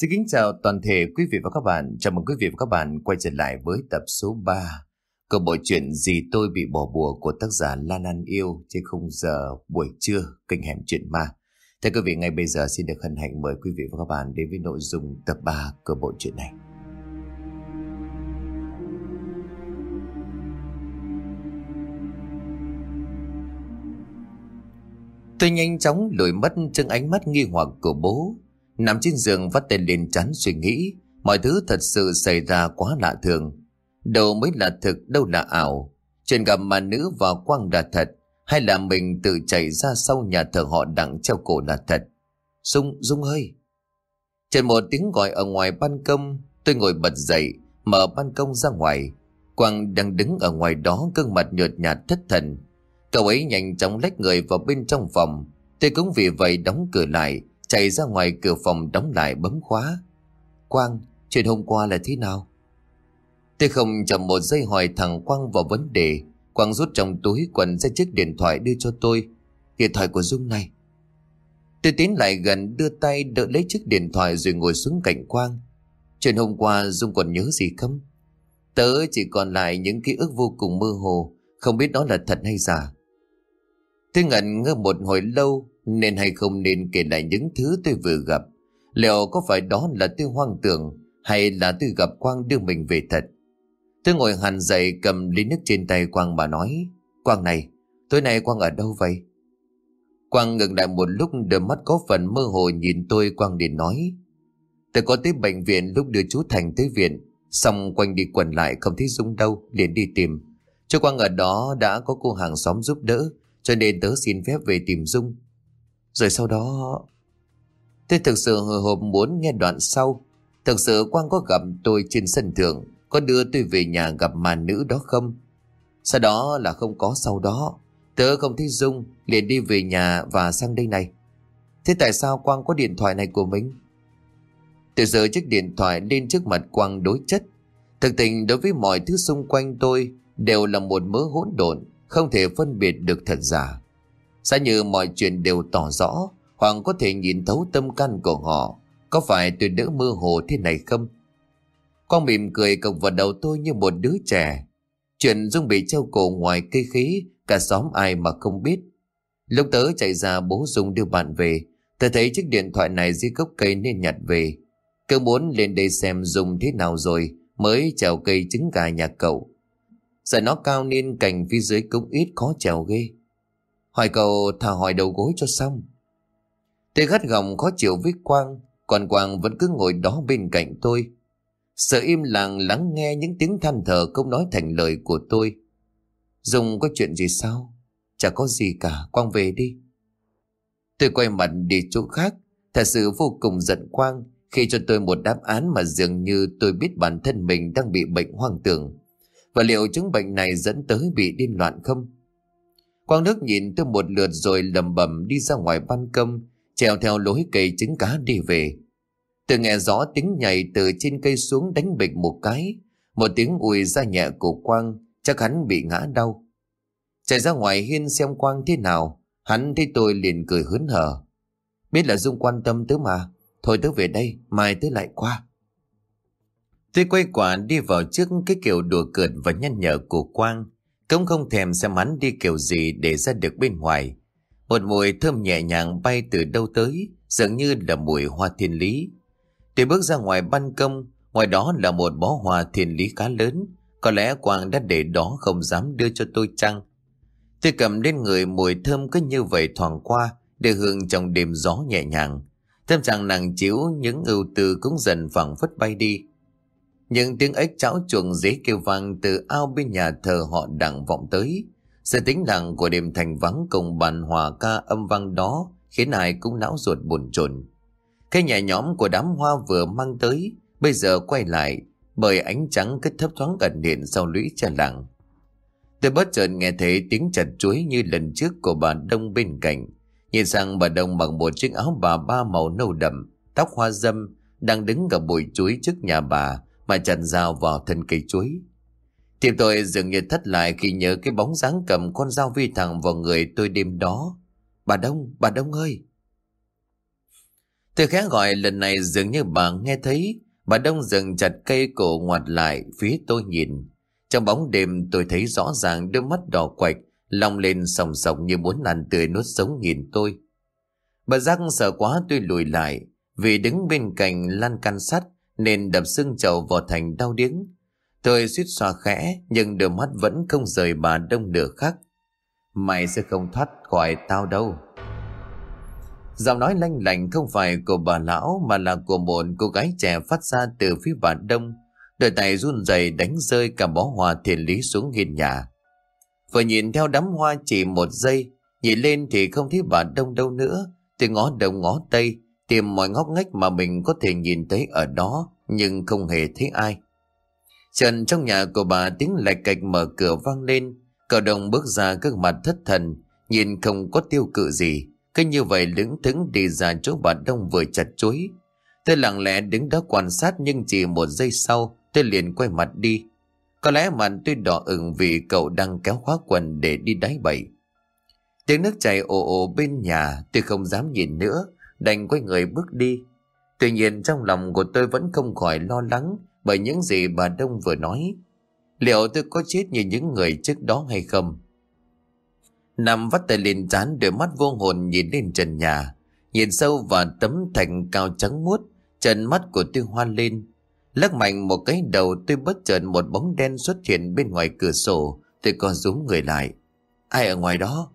Xin kính chào toàn thể quý vị và các bạn. Chào mừng quý vị và các bạn quay trở lại với tập số 3 của bộ truyện Gì tôi bị bỏ bùa của tác giả Lan An Yêu trên khung giờ buổi trưa kênh hẻm chuyện ma. Thưa quý vị, ngay bây giờ xin được hân hạnh mời quý vị và các bạn đến với nội dung tập 3 của bộ truyện này. Tôi nhanh chóng lùi mất trước ánh mắt nghi hoặc của bố Nằm trên giường vắt tay lên chán suy nghĩ. Mọi thứ thật sự xảy ra quá lạ thường. Đâu mới là thực đâu là ảo. Chuyện gặp mà nữ và quang là thật Hay là mình tự chạy ra sau nhà thờ họ đặng treo cổ là thật? Dung, Dung ơi! Trên một tiếng gọi ở ngoài ban công Tôi ngồi bật dậy Mở ban công ra ngoài. Quang đang đứng ở ngoài đó gương mặt nhợt nhạt thất thần. Cậu ấy nhanh chóng lách người vào bên trong phòng. Tôi cũng vì vậy đóng cửa lại. Chạy ra ngoài cửa phòng đóng lại bấm khóa. Quang, Chuyện hôm qua là thế nào? Tôi không chậm một giây hỏi thằng Quang vào vấn đề. Quang rút trong túi quần ra chiếc điện thoại đưa cho tôi. Điện thoại của Dung này. Tôi tiến lại gần đưa tay đỡ lấy chiếc điện thoại rồi ngồi xuống cạnh Quang. Chuyện hôm qua Dung còn nhớ gì không? Tớ chỉ còn lại những ký ức vô cùng mơ hồ, Không biết đó là thật hay giả. Tôi ngẩn ngơ một hồi lâu nên hay không nên kể lại những thứ tôi vừa gặp? Liệu có phải đó là tôi hoang tưởng, Hay là tôi gặp Quang đưa mình về thật? Tôi ngồi hẳn dậy cầm ly nước trên tay Quang mà nói, Quang này, Tối nay Quang ở đâu vậy? Quang ngừng lại một lúc, đôi mắt có phần mơ hồ nhìn tôi. Quang liền nói, Tôi có tới bệnh viện lúc đưa chú Thành tới viện, Xong quanh đi quẩn lại, không thấy Dung đâu, liền đi tìm. Cho Quang ở đó đã có cô hàng xóm giúp đỡ, Cho nên tớ xin phép về tìm Dung rồi sau đó... Tôi thực sự hồi hộp muốn nghe đoạn sau. Thực sự Quang có gặp tôi trên sân thượng, có đưa tôi về nhà gặp mà nữ đó không? Sau đó là không có sau đó. Tớ không thấy Dung, liền đi về nhà và sang đây này. Thế tại sao Quang có điện thoại này của mình? Từ giờ chiếc điện thoại lên trước mặt Quang đối chất. Thực tình đối với mọi thứ xung quanh tôi đều là một mớ hỗn độn, không thể phân biệt được thật giả. Giá như mọi chuyện đều tỏ rõ, Hoàng có thể nhìn thấu tâm can của họ. Có phải tôi đỡ mơ hồ thế này không? Con mỉm cười cộc vào đầu tôi như một đứa trẻ. Chuyện Dung bị treo cổ ngoài cây khí, Cả xóm ai mà không biết. Lúc tớ chạy ra, bố Dung đưa bạn về. Tớ thấy chiếc điện thoại này dưới gốc cây nên nhặt về. Cứ muốn lên đây xem Dung thế nào rồi, Mới trèo cây trứng gà nhà cậu. Sợ nó cao nên cành phía dưới cũng ít khó trèo ghê. Hỏi cậu thả hỏi đầu gối cho xong. Tôi gắt gỏng khó chịu với Quang, còn Quang vẫn cứ ngồi đó bên cạnh tôi. Sợ im lặng lắng nghe những tiếng than thở không nói thành lời của tôi. Dùng có chuyện gì sao? Chả có gì cả, Quang về đi. Tôi quay mặt đi chỗ khác, thật sự vô cùng giận Quang khi cho tôi một đáp án mà dường như tôi biết bản thân mình đang bị bệnh hoang tưởng. Và liệu chứng bệnh này dẫn tới bị điên loạn không? Quang Đức nhìn tôi một lượt rồi lầm bầm đi ra ngoài ban công, trèo theo lối cây trứng cá đi về. Tôi nghe rõ tiếng nhảy từ trên cây xuống đánh bịch một cái, một tiếng ùi ra nhẹ của Quang, chắc hắn bị ngã đau. Chạy ra ngoài hiên xem Quang thế nào, hắn thấy tôi liền cười hớn hở. Biết là Dung quan tâm tớ mà, thôi tớ về đây, mai tớ lại qua. Tôi quay quả đi vào trước cái kiểu đùa cợt và nhăn nhở của Quang, cũng không thèm xem hắn đi kiểu gì để ra được bên ngoài. Một mùi thơm nhẹ nhàng bay từ đâu tới, dường như là mùi hoa thiên lý. Tôi bước ra ngoài ban công, ngoài đó là một bó hoa thiên lý khá lớn. Có lẽ Quang đã để đó không dám đưa cho tôi chăng. Tôi cầm lên người mùi thơm cứ như vậy thoảng qua, để hương trong đêm gió nhẹ nhàng. Tâm trạng nàng chiếu những ưu tư cũng dần phẳng phất bay đi. Những tiếng ếch cháo chuồng dế kêu vang từ ao bên nhà thờ họ đặng vọng tới. Sự tính lặng của đêm thành vắng cùng bàn hòa ca âm vang đó khiến ai cũng não ruột buồn chồn. Cái nhà nhóm của đám hoa vừa mang tới, bây giờ quay lại bởi ánh trắng cứ thấp thoáng ẩn hiện sau lũy trà lặng. Tôi bất chợt nghe thấy tiếng chặt chuối như lần trước của bà Đông bên cạnh. Nhìn sang bà Đông mặc một chiếc áo bà ba màu nâu đậm, tóc hoa dâm, đang đứng gặp bụi chuối trước nhà bà, mà chặn dao vào thân cây chuối. Tim tôi dường như thất lại khi nhớ cái bóng dáng cầm con dao vi thẳng vào người tôi đêm đó. Bà Đông, bà Đông ơi! Tôi khẽ gọi lần này dường như bà nghe thấy Bà Đông dừng chặt cây cổ ngoặt lại phía tôi nhìn Trong bóng đêm tôi thấy rõ ràng đôi mắt đỏ quạch Long lên sòng sòng như muốn ăn tươi nuốt sống nhìn tôi Bà Giác sợ quá tôi lùi lại Vì đứng bên cạnh lan can sắt nên đập xương chầu vào thành đau điếng Tôi suýt xoa khẽ Nhưng đôi mắt vẫn không rời bà Đông nửa khắc Mày sẽ không thoát khỏi tao đâu Giọng nói lanh lành không phải của bà lão mà là của một cô gái trẻ phát ra từ phía bà đông. Đôi tay run rẩy đánh rơi cả bó hoa thiền lý xuống hiên nhà. Vừa nhìn theo đám hoa chỉ một giây, nhìn lên thì không thấy bà đông đâu nữa. Tôi ngó đông ngó tây, tìm mọi ngóc ngách mà mình có thể nhìn thấy ở đó, nhưng không hề thấy ai. Trần trong nhà của bà tiếng lạch cạch mở cửa vang lên, cậu đồng bước ra gương mặt thất thần, nhìn không có tiêu cự gì. Cứ như vậy lững thững đi ra chỗ bà Đông vừa chặt chuối. Tôi lặng lẽ đứng đó quan sát nhưng chỉ một giây sau tôi liền quay mặt đi. Có lẽ mặt tôi đỏ ửng vì cậu đang kéo khóa quần để đi đáy bẫy. Tiếng nước chảy ồ ồ bên nhà tôi không dám nhìn nữa, đành quay người bước đi. Tuy nhiên trong lòng của tôi vẫn không khỏi lo lắng bởi những gì bà Đông vừa nói. Liệu tôi có chết như những người trước đó hay không? Nằm vắt tay lên trán đôi mắt vô hồn nhìn lên trần nhà. Nhìn sâu vào tấm thành cao trắng muốt, trần mắt của tôi hoa lên. Lắc mạnh một cái đầu tôi bất chợt một bóng đen xuất hiện bên ngoài cửa sổ. Tôi co rúm người lại. Ai ở ngoài đó?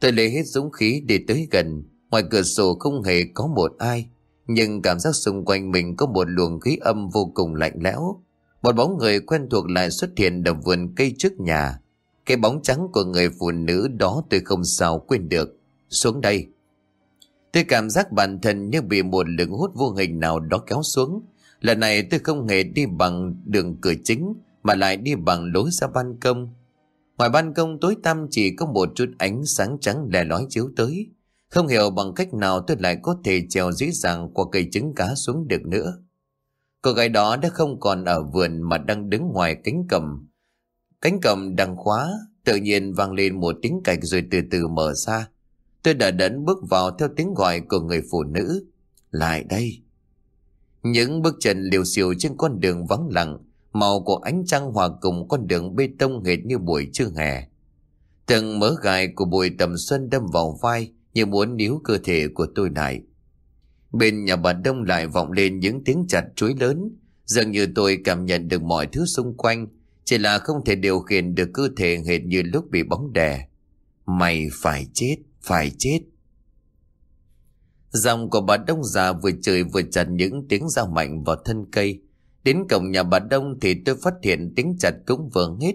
Tôi lấy hết dũng khí để tới gần. Ngoài cửa sổ không hề có một ai. Nhưng cảm giác xung quanh mình có một luồng khí âm vô cùng lạnh lẽo. Một bóng người quen thuộc lại xuất hiện đầm vườn cây trước nhà. Cái bóng trắng của người phụ nữ đó tôi không sao quên được. Xuống đây. Tôi cảm giác bản thân như bị một lực hút vô hình nào đó kéo xuống. Lần này tôi không hề đi bằng đường cửa chính, mà lại đi bằng lối ra ban công. Ngoài ban công tối tăm chỉ có một chút ánh sáng trắng lè lói chiếu tới. Không hiểu bằng cách nào tôi lại có thể trèo dễ dàng qua cây trứng cá xuống được nữa. Cô gái đó đã không còn ở vườn mà đang đứng ngoài cánh cầm Cánh cầm đang khóa, tự nhiên vang lên một tiếng cạch rồi từ từ mở ra. Tôi đã đẫn bước vào theo tiếng gọi của người phụ nữ. Lại đây. Những bước chân liều xiều trên con đường vắng lặng, màu của ánh trăng hòa cùng con đường bê tông hệt như buổi trưa hè. Từng mớ gai của bụi tầm xuân đâm vào vai như muốn níu cơ thể của tôi lại. Bên nhà bà Đông lại vọng lên những tiếng chặt chuối lớn, dường như tôi cảm nhận được mọi thứ xung quanh, chỉ là không thể điều khiển được cơ thể hệt như lúc bị bóng đè. Mày phải chết, phải chết. Dòng của bà Đông già vừa chửi vừa chặt những tiếng dao mạnh vào thân cây. Đến cổng nhà bà Đông thì tôi phát hiện tiếng chặt cũng vừa hết.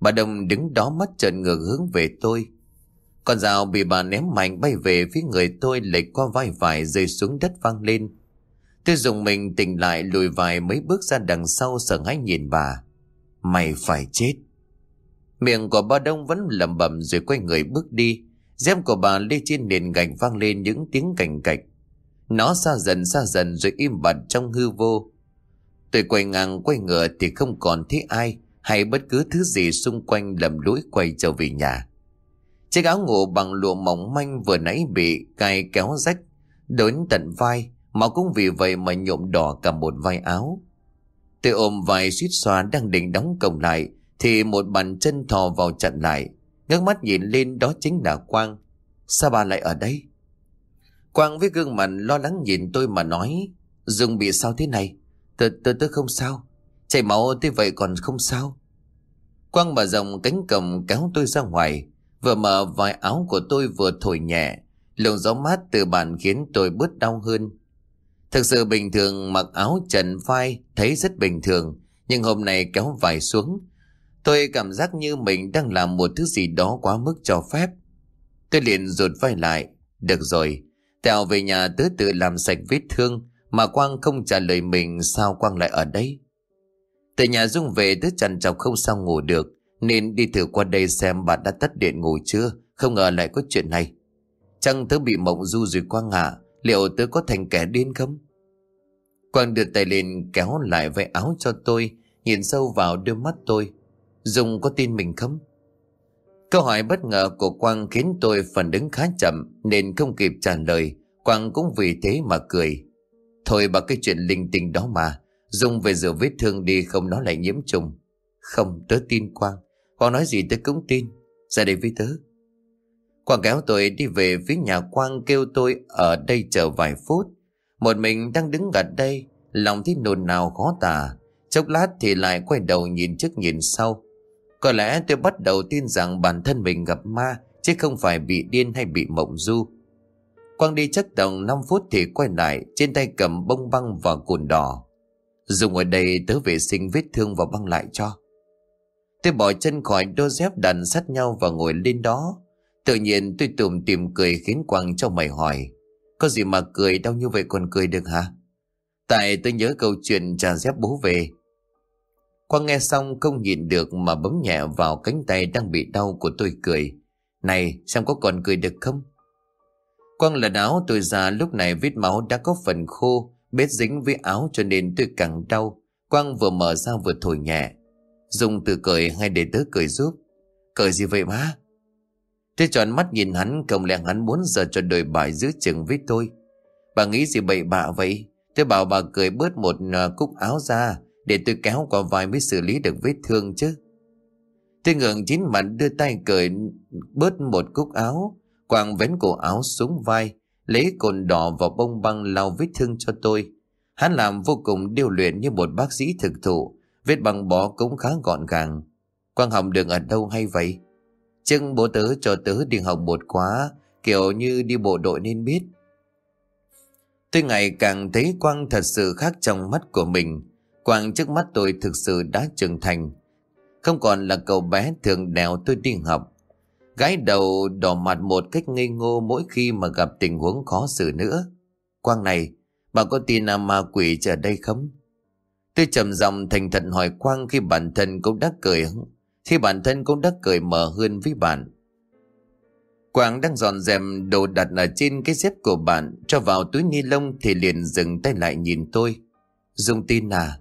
Bà Đông đứng đó mắt trợn ngược hướng về tôi. Con dao bị bà ném mạnh bay về phía người tôi lệch qua vai phải rơi xuống đất vang lên. Tôi dùng mình tỉnh lại lùi vài mấy bước ra đằng sau sợ hãi nhìn bà. Mày phải chết. Miệng của bà Đông vẫn lẩm bẩm rồi quay người bước đi. Dép của bà lê trên nền gạch vang lên những tiếng cành cạch. Nó xa dần xa dần rồi im bặt trong hư vô. Tôi quay ngang, quay ngựa thì không còn thấy ai, hay bất cứ thứ gì xung quanh lầm lũi quay trở về nhà. Chiếc áo ngủ bằng lụa mỏng manh vừa nãy bị cài kéo rách, đến tận vai, mà cũng vì vậy mà nhuộm đỏ cả một vai áo. Tôi ôm vai suýt xoa đang định đóng cổng lại Thì một bàn chân thò vào chặn lại. Ngước mắt nhìn lên đó chính là Quang. Sao bà lại ở đây? Quang với gương mặt lo lắng nhìn tôi mà nói Dung bị sao thế này? Tôi tôi tôi không sao. Chảy máu thế vậy còn không sao. Quang mở rộng cánh cầm kéo tôi ra ngoài. Vừa mở vài áo của tôi vừa thổi nhẹ Luồng gió mát từ bàn khiến tôi bớt đau hơn Thực sự bình thường mặc áo trần vai thấy rất bình thường, nhưng hôm nay kéo vải xuống. Tôi cảm giác như mình đang làm một thứ gì đó quá mức cho phép. Tôi liền rụt vai lại. Được rồi, Tèo về nhà tớ tự làm sạch vết thương, mà Quang không trả lời mình sao Quang lại ở đây. Từ nhà Dung về tớ trần trọc không sao ngủ được, nên đi thử qua đây xem bà đã tắt điện ngủ chưa, không ngờ lại có chuyện này. Chăng tớ bị mộng du rồi Quang à liệu tớ có thành kẻ điên không? Quang đưa tay lên kéo lại váy áo cho tôi, nhìn sâu vào đôi mắt tôi. Dung có tin mình không? Câu hỏi bất ngờ của Quang khiến tôi phản ứng khá chậm nên không kịp trả lời. Quang cũng vì thế mà cười. Thôi bà cái chuyện linh tinh đó mà. Dung về rửa vết thương đi không nó lại nhiễm trùng. Không, tớ tin Quang. Quang nói gì tôi cũng tin. Ra đây với tớ. Quang kéo tôi đi về phía nhà Quang kêu tôi ở đây chờ vài phút. Một mình đang đứng gạt đây, lòng thấy nồn nào khó tả. Chốc lát thì lại quay đầu nhìn trước nhìn sau. Có lẽ tôi bắt đầu tin rằng bản thân mình gặp ma, chứ không phải bị điên hay bị mộng du. Quang đi chắc tầm 5 phút thì quay lại, trên tay cầm bông băng và cồn đỏ. Dùng ở đây tớ vệ sinh vết thương và băng lại cho. Tôi bỏ chân khỏi đôi dép đàn sát nhau và ngồi lên đó. Tự nhiên tôi tùm tìm cười khiến Quang cho mày hỏi. Có gì mà cười đau như vậy còn cười được hả? Tại tôi nhớ câu chuyện trà dép bố về. Quang nghe xong không nhìn được mà bấm nhẹ vào cánh tay đang bị đau của tôi cười. Này, xem có còn cười được không? Quang lần áo tôi ra lúc này vết máu đã có phần khô, bết dính với áo cho nên tôi càng đau. Quang vừa mở ra vừa thổi nhẹ. Dùng từ cười hay để tớ cười giúp? Cười gì vậy má? Tôi tròn mắt nhìn hắn, không lẽ hắn muốn giờ cho đời bài giữ chừng với tôi. Bà nghĩ gì bậy bạ vậy? Tôi bảo bà cười bớt một à, cúc áo ra, để tôi kéo qua vai mới xử lý được vết thương chứ. Tôi ngượng chín mặt đưa tay cười bớt một cúc áo, quàng vén cổ áo xuống vai, lấy cồn đỏ vào bông băng lau vết thương cho tôi. Hắn làm vô cùng điêu luyện như một bác sĩ thực thụ, vết băng bó cũng khá gọn gàng. Quang học đường ở đâu hay vậy? Chưng bố tớ cho tớ đi học một quá, kiểu như đi bộ đội nên biết. Tôi ngày càng thấy Quang thật sự khác trong mắt của mình. Quang trước mắt tôi thực sự đã trưởng thành. Không còn là cậu bé thường đèo tôi đi học. Gái đầu đỏ mặt một cách ngây ngô mỗi khi mà gặp tình huống khó xử nữa. Quang này, bà có tin là ma quỷ ở đây không? Tôi trầm giọng thành thật hỏi Quang khi bản thân cũng đã cười khi bản thân cũng đã cười mở hơn với bạn. Quang đang dọn dẹp đồ đặt ở trên cái xếp của bạn cho vào túi ni lông thì liền dừng tay lại nhìn tôi. Dung tin à?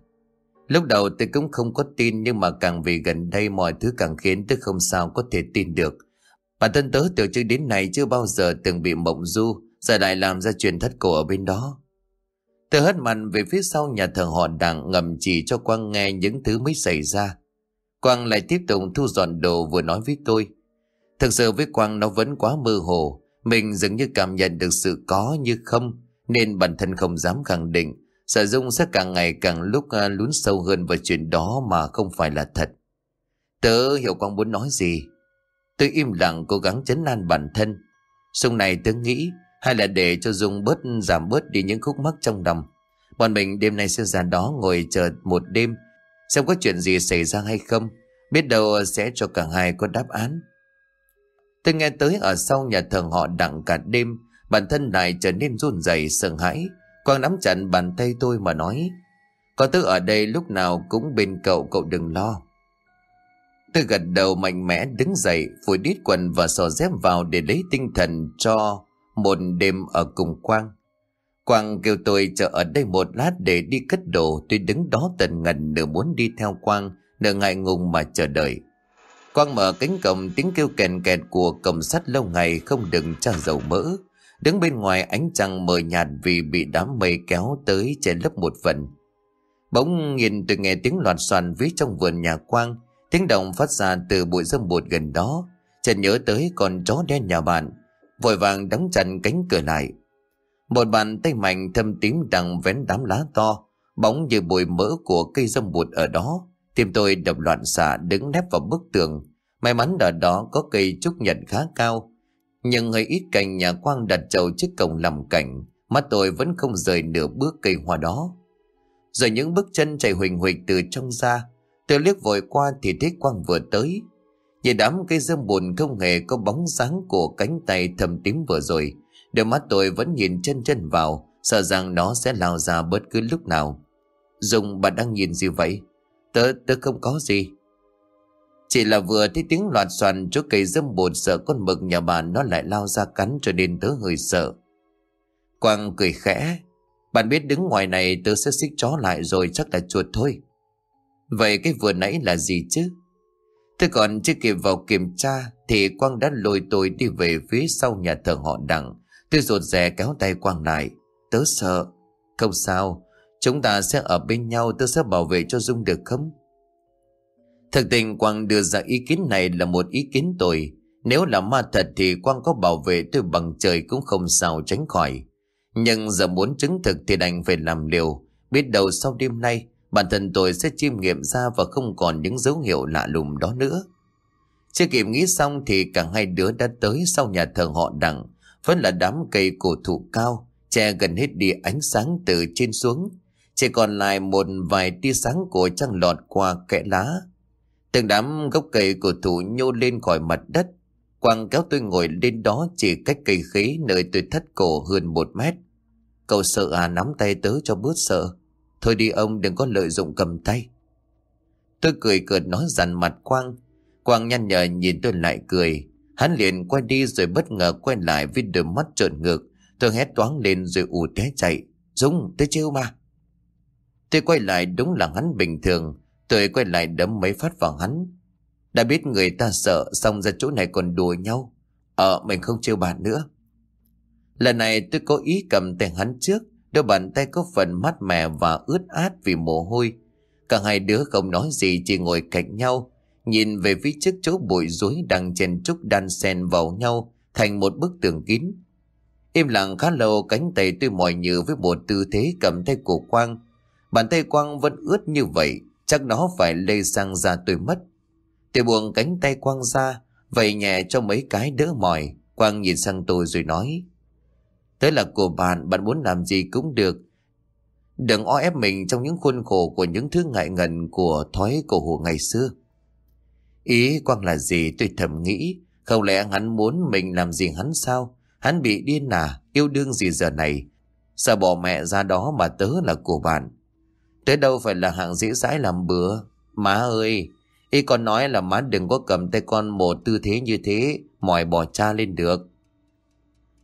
Lúc đầu tôi cũng không có tin nhưng mà càng về gần đây mọi thứ càng khiến tôi không sao có thể tin được. Bản thân tớ từ trước đến nay chưa bao giờ từng bị mộng du, giờ lại làm ra chuyện thất cổ ở bên đó. Tôi hất mặt về phía sau nhà thờ họ đảng ngầm chỉ cho Quang nghe những thứ mới xảy ra. Quang lại tiếp tục thu dọn đồ vừa nói với tôi. Thực sự với Quang nó vẫn quá mơ hồ, mình dường như cảm nhận được sự có như không, nên bản thân không dám khẳng định Sợ Dung sẽ càng ngày càng lúc à, lún sâu hơn vào chuyện đó mà không phải là thật. Tớ hiểu Quang muốn nói gì. Tôi im lặng cố gắng chấn an bản thân. xong này tớ nghĩ hay là để cho Dung bớt giảm bớt đi những khúc mắc trong lòng. Bọn mình đêm nay sẽ ra đó ngồi chờ một đêm xem có chuyện gì xảy ra hay không. Biết đâu sẽ cho cả hai có đáp án. Tôi nghe tới ở sau nhà thờ họ đặng cả đêm, bản thân lại trở nên run rẩy sợ hãi. Quang nắm chặt bàn tay tôi mà nói Có tớ ở đây lúc nào cũng bên cậu cậu đừng lo Tôi gật đầu mạnh mẽ đứng dậy Phủi đít quần và sò dép vào để lấy tinh thần cho một đêm ở cùng Quang Quang kêu tôi chờ ở đây một lát để đi cất đồ Tôi đứng đó tần ngần nửa muốn đi theo Quang Nửa ngại ngùng mà chờ đợi Quang mở cánh cổng tiếng kêu kèn kẹt của cổng sắt lâu ngày không đừng tra dầu mỡ Đứng bên ngoài ánh trăng mờ nhạt vì bị đám mây kéo tới che lấp một phần. Bỗng nhìn tôi nghe tiếng loạt soàn ví trong vườn nhà quang, tiếng động phát ra từ bụi râm bột gần đó. chợt nhớ tới con chó đen nhà bạn, vội vàng đóng chặt cánh cửa lại. Một bàn tay mạnh thâm tím đang vén đám lá to, bóng như bụi mỡ của cây râm bụt ở đó. Tim tôi đập loạn xạ đứng nép vào bức tường. May mắn ở đó có cây trúc nhật khá cao, nhưng hơi ít cành nhà quang đặt trầu trước cổng làm cảnh Mắt tôi vẫn không rời nửa bước cây hoa đó Rồi những bước chân chạy huỳnh huỳnh từ trong ra Tôi liếc vội qua thì thấy quang vừa tới Nhìn đám cây dâm bùn không hề có bóng dáng của cánh tay thầm tím vừa rồi Đôi mắt tôi vẫn nhìn chân chân vào Sợ rằng nó sẽ lao ra bất cứ lúc nào Dùng bà đang nhìn gì vậy Tớ, tớ không có gì chỉ là vừa thấy tiếng loạt xoàn chỗ cây dâm bột sợ con mực nhà bà nó lại lao ra cắn cho nên tớ hơi sợ. Quang cười khẽ. Bạn biết đứng ngoài này tớ sẽ xích chó lại rồi chắc là chuột thôi. Vậy cái vừa nãy là gì chứ? Thế còn chưa kịp vào kiểm tra, thì Quang đã lôi tôi đi về phía sau nhà thờ họ đặng. Tôi rụt rè kéo tay Quang lại. Tớ sợ. Không sao. Chúng ta sẽ ở bên nhau, tớ sẽ bảo vệ cho Dung được không? Thực tình, Quang đưa ra ý kiến này là một ý kiến tồi. Nếu là ma thật thì Quang có bảo vệ tôi bằng trời cũng không sao tránh khỏi. Nhưng giờ muốn chứng thực thì đành phải làm liều. Biết đâu sau đêm nay bản thân tôi sẽ chiêm nghiệm ra và không còn những dấu hiệu lạ lùng đó nữa. Chưa kịp nghĩ xong thì cả hai đứa đã tới sau nhà thờ họ đằng Vẫn là đám cây cổ thụ cao, che gần hết đi ánh sáng từ trên xuống. Chỉ còn lại một vài tia sáng của trăng lọt qua kẽ lá. Từng đám gốc cây cổ thụ nhô lên khỏi mặt đất. Quang kéo tôi ngồi lên đó chỉ cách cây khí nơi tôi thất cổ hơn một mét. Cậu sợ à nắm tay tớ cho bớt sợ. Thôi đi ông đừng có lợi dụng cầm tay. Tôi cười cợt nói dằn mặt Quang. Quang nhăn nhở nhìn tôi lại cười. Hắn liền quay đi rồi bất ngờ quay lại với đôi mắt trợn ngược. Tôi hét toáng lên rồi ù té chạy. Dũng, tôi chiêu mà. Tôi quay lại đúng là hắn bình thường. Tôi quay lại đấm mấy phát vào hắn. Đã biết người ta sợ xong ra chỗ này còn đùa nhau. Ờ, mình không trêu bạn nữa. Lần này tôi có ý cầm tay hắn trước. Đôi bàn tay có phần mát mẻ và ướt át vì mồ hôi. Cả hai đứa không nói gì chỉ ngồi cạnh nhau. Nhìn về phía trước chỗ bụi rối đang chen trúc đan xen vào nhau thành một bức tường kín. Im lặng khá lâu cánh tay tôi mỏi nhừ với một tư thế cầm tay của Quang. Bàn tay Quang vẫn ướt như vậy, chắc nó phải lây sang da tôi mất. Tôi buông cánh tay Quang ra, vậy nhẹ cho mấy cái đỡ mỏi. Quang nhìn sang tôi rồi nói. Tới là của bạn, bạn muốn làm gì cũng được. Đừng o ép mình trong những khuôn khổ của những thứ ngại ngần của thói cổ hủ ngày xưa. Ý Quang là gì tôi thầm nghĩ, không lẽ hắn muốn mình làm gì hắn sao? Hắn bị điên à, yêu đương gì giờ này? Sao bỏ mẹ ra đó mà tớ là của bạn? Tới đâu phải là hạng dĩ dãi làm bữa? Má ơi, ý con nói là má đừng có cầm tay con một tư thế như thế, mỏi bỏ cha lên được.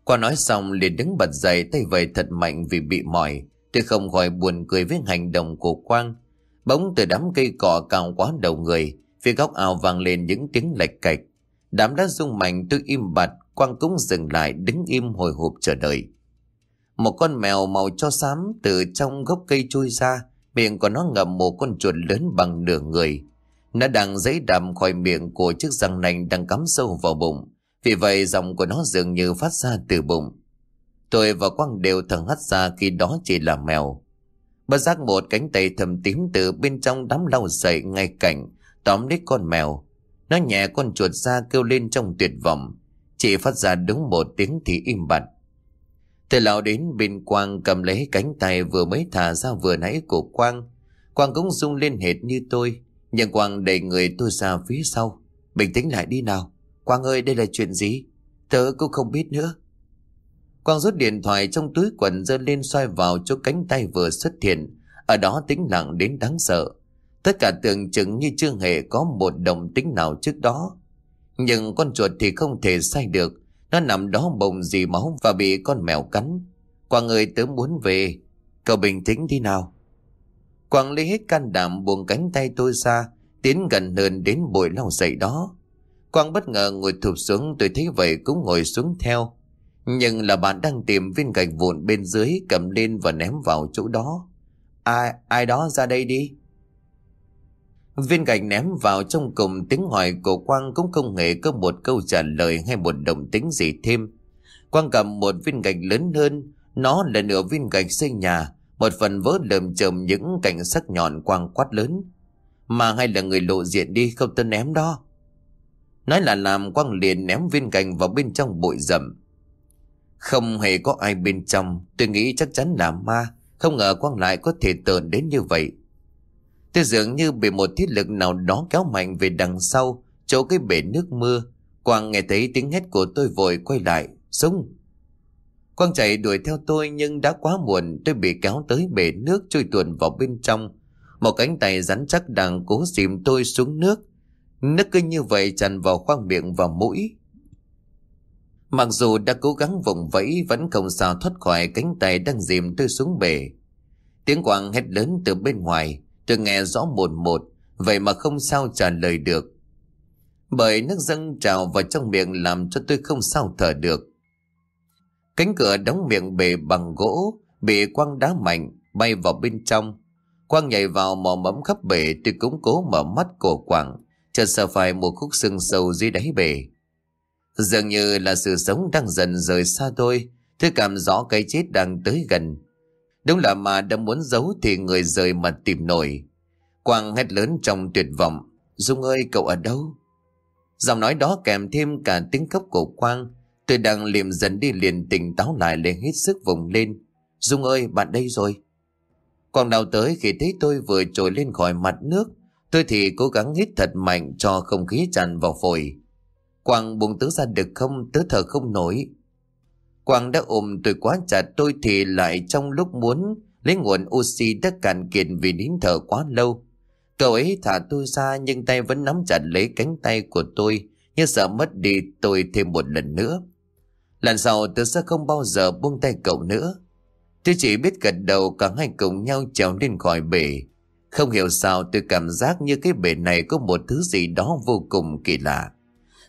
Qua nói xong liền đứng bật dậy tay vầy thật mạnh vì bị mỏi. Tôi không khỏi buồn cười với hành động của Quang. Bóng từ đám cây cỏ cao quá đầu người, phía góc ao vang lên những tiếng lệch cạch. Đám đá rung mạnh tôi im bặt, Quang cũng dừng lại đứng im hồi hộp chờ đợi. Một con mèo màu cho xám từ trong gốc cây chui ra, miệng của nó ngậm một con chuột lớn bằng nửa người. Nó đang giấy đầm khỏi miệng của chiếc răng nành đang cắm sâu vào bụng. Vì vậy giọng của nó dường như phát ra từ bụng. Tôi và Quang đều thẳng hắt ra khi đó chỉ là mèo. Bất giác một cánh tay thầm tím từ bên trong đám lau dậy ngay cạnh, tóm lấy con mèo. Nó nhẹ con chuột ra kêu lên trong tuyệt vọng. Chỉ phát ra đúng một tiếng thì im bặt. Thầy lão đến bên Quang cầm lấy cánh tay vừa mới thả ra vừa nãy của Quang. Quang cũng rung lên hệt như tôi, nhưng Quang đẩy người tôi ra phía sau. Bình tĩnh lại đi nào. Quang ơi đây là chuyện gì? Tớ cũng không biết nữa. Quang rút điện thoại trong túi quần giơ lên xoay vào chỗ cánh tay vừa xuất hiện. Ở đó tĩnh lặng đến đáng sợ. Tất cả tưởng chừng như chưa hề có một đồng tính nào trước đó. Nhưng con chuột thì không thể sai được. Nó nằm đó bồng dì máu và bị con mèo cắn. Quang ơi tớ muốn về. Cậu bình tĩnh đi nào. Quang lấy hết can đảm buông cánh tay tôi ra, tiến gần hơn đến bụi lau dậy đó. Quang bất ngờ ngồi thụp xuống tôi thấy vậy cũng ngồi xuống theo. Nhưng là bạn đang tìm viên gạch vụn bên dưới cầm lên và ném vào chỗ đó. Ai, ai đó ra đây đi. Viên gạch ném vào trong cùng tiếng hỏi của Quang cũng không hề có một câu trả lời hay một động tính gì thêm. Quang cầm một viên gạch lớn hơn, nó là nửa viên gạch xây nhà, một phần vỡ lầm chầm những cạnh sắc nhọn quang quát lớn. Mà hay là người lộ diện đi không tên ném đó. Nói là làm Quang liền ném viên gạch vào bên trong bụi rậm. Không hề có ai bên trong, tôi nghĩ chắc chắn là ma, không ngờ Quang lại có thể tờn đến như vậy. Tôi dường như bị một thiết lực nào đó kéo mạnh về đằng sau, chỗ cái bể nước mưa. Quang nghe thấy tiếng hét của tôi vội quay lại, súng. Quang chạy đuổi theo tôi nhưng đã quá muộn, tôi bị kéo tới bể nước trôi tuồn vào bên trong. Một cánh tay rắn chắc đang cố dìm tôi xuống nước. Nước cứ như vậy tràn vào khoang miệng và mũi. Mặc dù đã cố gắng vùng vẫy vẫn không sao thoát khỏi cánh tay đang dìm tôi xuống bể. Tiếng quảng hét lớn từ bên ngoài, tôi nghe rõ một một, vậy mà không sao trả lời được. Bởi nước dâng trào vào trong miệng làm cho tôi không sao thở được. Cánh cửa đóng miệng bể bằng gỗ, bị quăng đá mạnh, bay vào bên trong. Quang nhảy vào mò mẫm khắp bể tôi cũng cố mở mắt cổ quảng, chợt sợ phải một khúc xương sâu dưới đáy bể. Dường như là sự sống đang dần rời xa tôi, tôi cảm rõ cái chết đang tới gần. Đúng là mà đã muốn giấu thì người rời mà tìm nổi. Quang hét lớn trong tuyệt vọng. Dung ơi cậu ở đâu? Giọng nói đó kèm thêm cả tiếng khóc của Quang. Tôi đang liềm dần đi liền tỉnh táo lại lên hết sức vùng lên. Dung ơi bạn đây rồi. Quang đào tới khi thấy tôi vừa trồi lên khỏi mặt nước. Tôi thì cố gắng hít thật mạnh cho không khí tràn vào phổi. Quang buông tớ ra được không? Tớ thở không nổi. Quang đã ôm tôi quá chặt, tôi thì lại trong lúc muốn lấy nguồn oxy đã cạn kiệt vì nín thở quá lâu. Cậu ấy thả tôi ra, nhưng tay vẫn nắm chặt lấy cánh tay của tôi, như sợ mất đi tôi thêm một lần nữa. Lần sau tôi sẽ không bao giờ buông tay cậu nữa. Tôi chỉ biết gật đầu, cả hai cùng nhau trèo lên khỏi bể. Không hiểu sao tôi cảm giác như cái bể này có một thứ gì đó vô cùng kỳ lạ.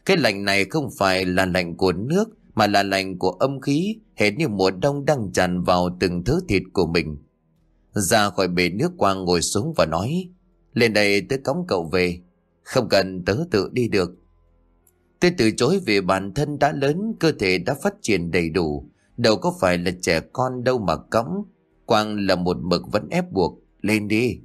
Cái lạnh này không phải là lạnh của nước, mà là lạnh của âm khí, hệt như mùa đông đang tràn vào từng thứ thịt của mình. Ra khỏi bể nước quang ngồi xuống và nói, lên đây tớ cõng cậu về. Không cần tớ tự đi được. Tôi từ chối vì bản thân đã lớn, Cơ thể đã phát triển đầy đủ. Đâu có phải là trẻ con đâu mà cõng. Quang là một mực vẫn ép buộc. Lên đi.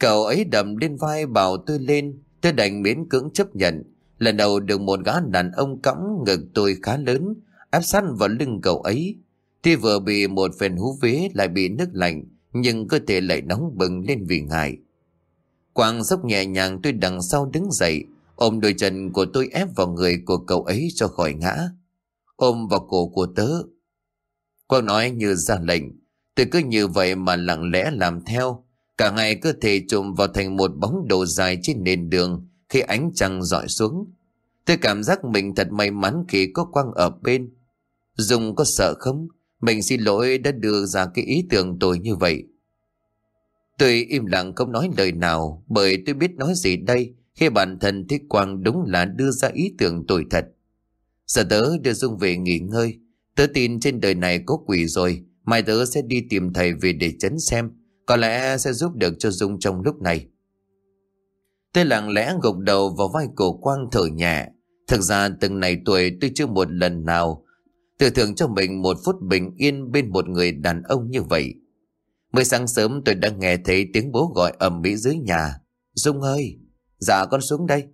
Cậu ấy đầm lên vai bảo tôi lên Tôi đành miễn cưỡng chấp nhận Lần đầu được một gã đàn ông cõng ngực tôi khá lớn Áp sát vào lưng cậu ấy Tuy vừa bị một phen hú vế lại bị nước lạnh Nhưng cơ thể lại nóng bừng lên vì ngại Quang sốc nhẹ nhàng tôi đằng sau đứng dậy, ôm đôi chân của tôi ép vào người của cậu ấy cho khỏi ngã. Ôm vào cổ của tớ. Quang nói như ra lệnh, tôi cứ như vậy mà lặng lẽ làm theo. Cả ngày cơ thể trùm vào thành một bóng đồ dài trên nền đường, khi ánh trăng dọi xuống. Tôi cảm giác mình thật may mắn khi có Quang ở bên. Dung có sợ không? Mình xin lỗi đã đưa ra cái ý tưởng tôi như vậy. Tôi im lặng không nói lời nào, bởi tôi biết nói gì đây khi bản thân thích Quang đúng là đưa ra ý tưởng tồi thật. Giờ tớ đưa Dung về nghỉ ngơi. Tớ tin trên đời này có quỷ rồi. Mai tớ sẽ đi tìm thầy về để chấn xem. Có lẽ sẽ giúp được cho Dung trong lúc này. Tôi lặng lẽ gục đầu vào vai cổ Quang thở nhẹ. Thực ra từng này tuổi tôi chưa một lần nào tự thưởng cho mình một phút bình yên bên một người đàn ông như vậy. Mới sáng sớm tôi đã nghe thấy tiếng bố gọi ầm mỹ dưới nhà. Dung ơi, dạ con xuống đây.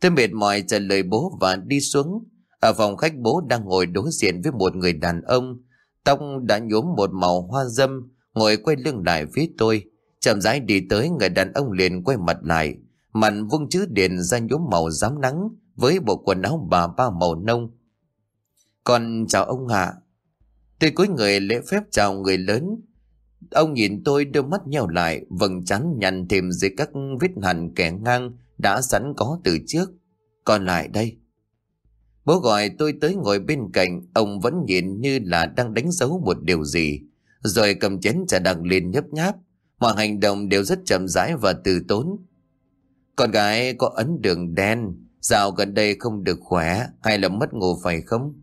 Tôi mệt mỏi trả lời bố và đi xuống. Ở phòng khách bố đang ngồi đối diện với một người đàn ông. Tóc đã nhuốm một màu hoa dâm, ngồi quay lưng lại phía tôi. Chậm rãi đi tới người đàn ông liền quay mặt lại. Mặt vung chữ điền ra nhuốm màu rám nắng với bộ quần áo bà ba màu nông. Con chào ông hạ, Tôi cúi người lễ phép chào người lớn Ông nhìn tôi đôi mắt nhau lại, vầng trán nhằn thêm dưới các vết hằn kẻ ngang đã sẵn có từ trước. Còn lại đây. Bố gọi tôi tới ngồi bên cạnh, ông vẫn nhìn như là đang đánh dấu một điều gì. Rồi cầm chén trà đặc lên nhấp nháp. Mọi hành động đều rất chậm rãi và từ tốn. Con gái có ấn đường đen, dạo gần đây không được khỏe hay là mất ngủ phải không?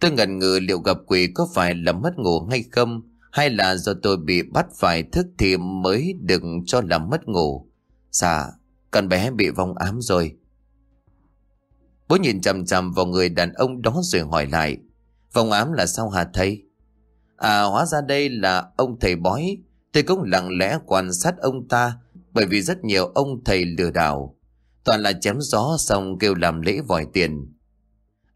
Tôi ngần ngừ liệu gặp quỷ có phải là mất ngủ hay không hay là do tôi bị bắt phải thức thì mới được cho là mất ngủ? Dạ, con bé bị vong ám rồi. Bố nhìn chằm chằm vào người đàn ông đó rồi hỏi lại. Vong ám là sao hả thầy? À hóa ra đây là ông thầy bói. Tôi cũng lặng lẽ quan sát ông ta, bởi vì rất nhiều ông thầy lừa đảo. Toàn là chém gió xong kêu làm lễ vòi tiền.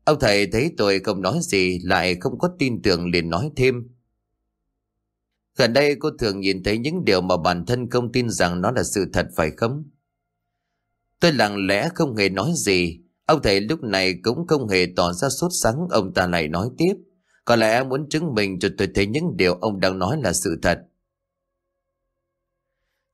Ông thầy thấy tôi không nói gì, lại không có tin tưởng liền nói thêm. Gần đây cô thường nhìn thấy những điều mà bản thân không tin rằng nó là sự thật phải không? Tôi lặng lẽ không hề nói gì. Ông thầy lúc này cũng không hề tỏ ra sốt sắng, ông ta lại nói tiếp. Có lẽ muốn chứng minh cho tôi thấy những điều ông đang nói là sự thật.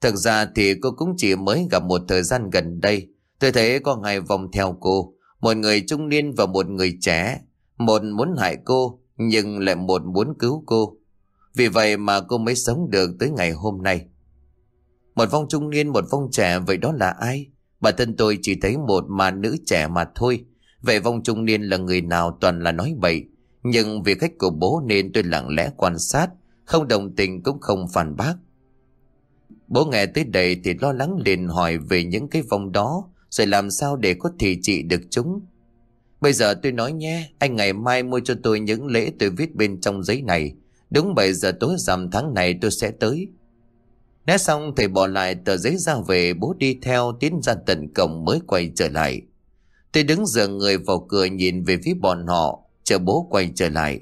Thực ra thì cô cũng chỉ mới gặp một thời gian gần đây. Tôi thấy có hai vòng theo cô. Một người trung niên và một người trẻ. Một muốn hại cô, nhưng lại một muốn cứu cô. Vì vậy mà cô mới sống được tới ngày hôm nay. Một vong trung niên, một vong trẻ, vậy đó là ai? Bản thân tôi chỉ thấy một mà nữ trẻ mà thôi. Vậy vong trung niên là người nào toàn là nói bậy. Nhưng vì khách của bố nên tôi lặng lẽ quan sát, không đồng tình cũng không phản bác. Bố nghe tới đây thì lo lắng liền hỏi về những cái vong đó, rồi làm sao để có thể trị được chúng. Bây giờ tôi nói nhé, anh ngày mai mua cho tôi những lễ tôi viết bên trong giấy này. Đúng 7 giờ tối rằm tháng này tôi sẽ tới. Nói xong thầy bỏ lại tờ giấy ra về bố đi theo tiến ra tận cổng mới quay trở lại. Tôi đứng dựa người vào cửa nhìn về phía bọn họ, chờ bố quay trở lại.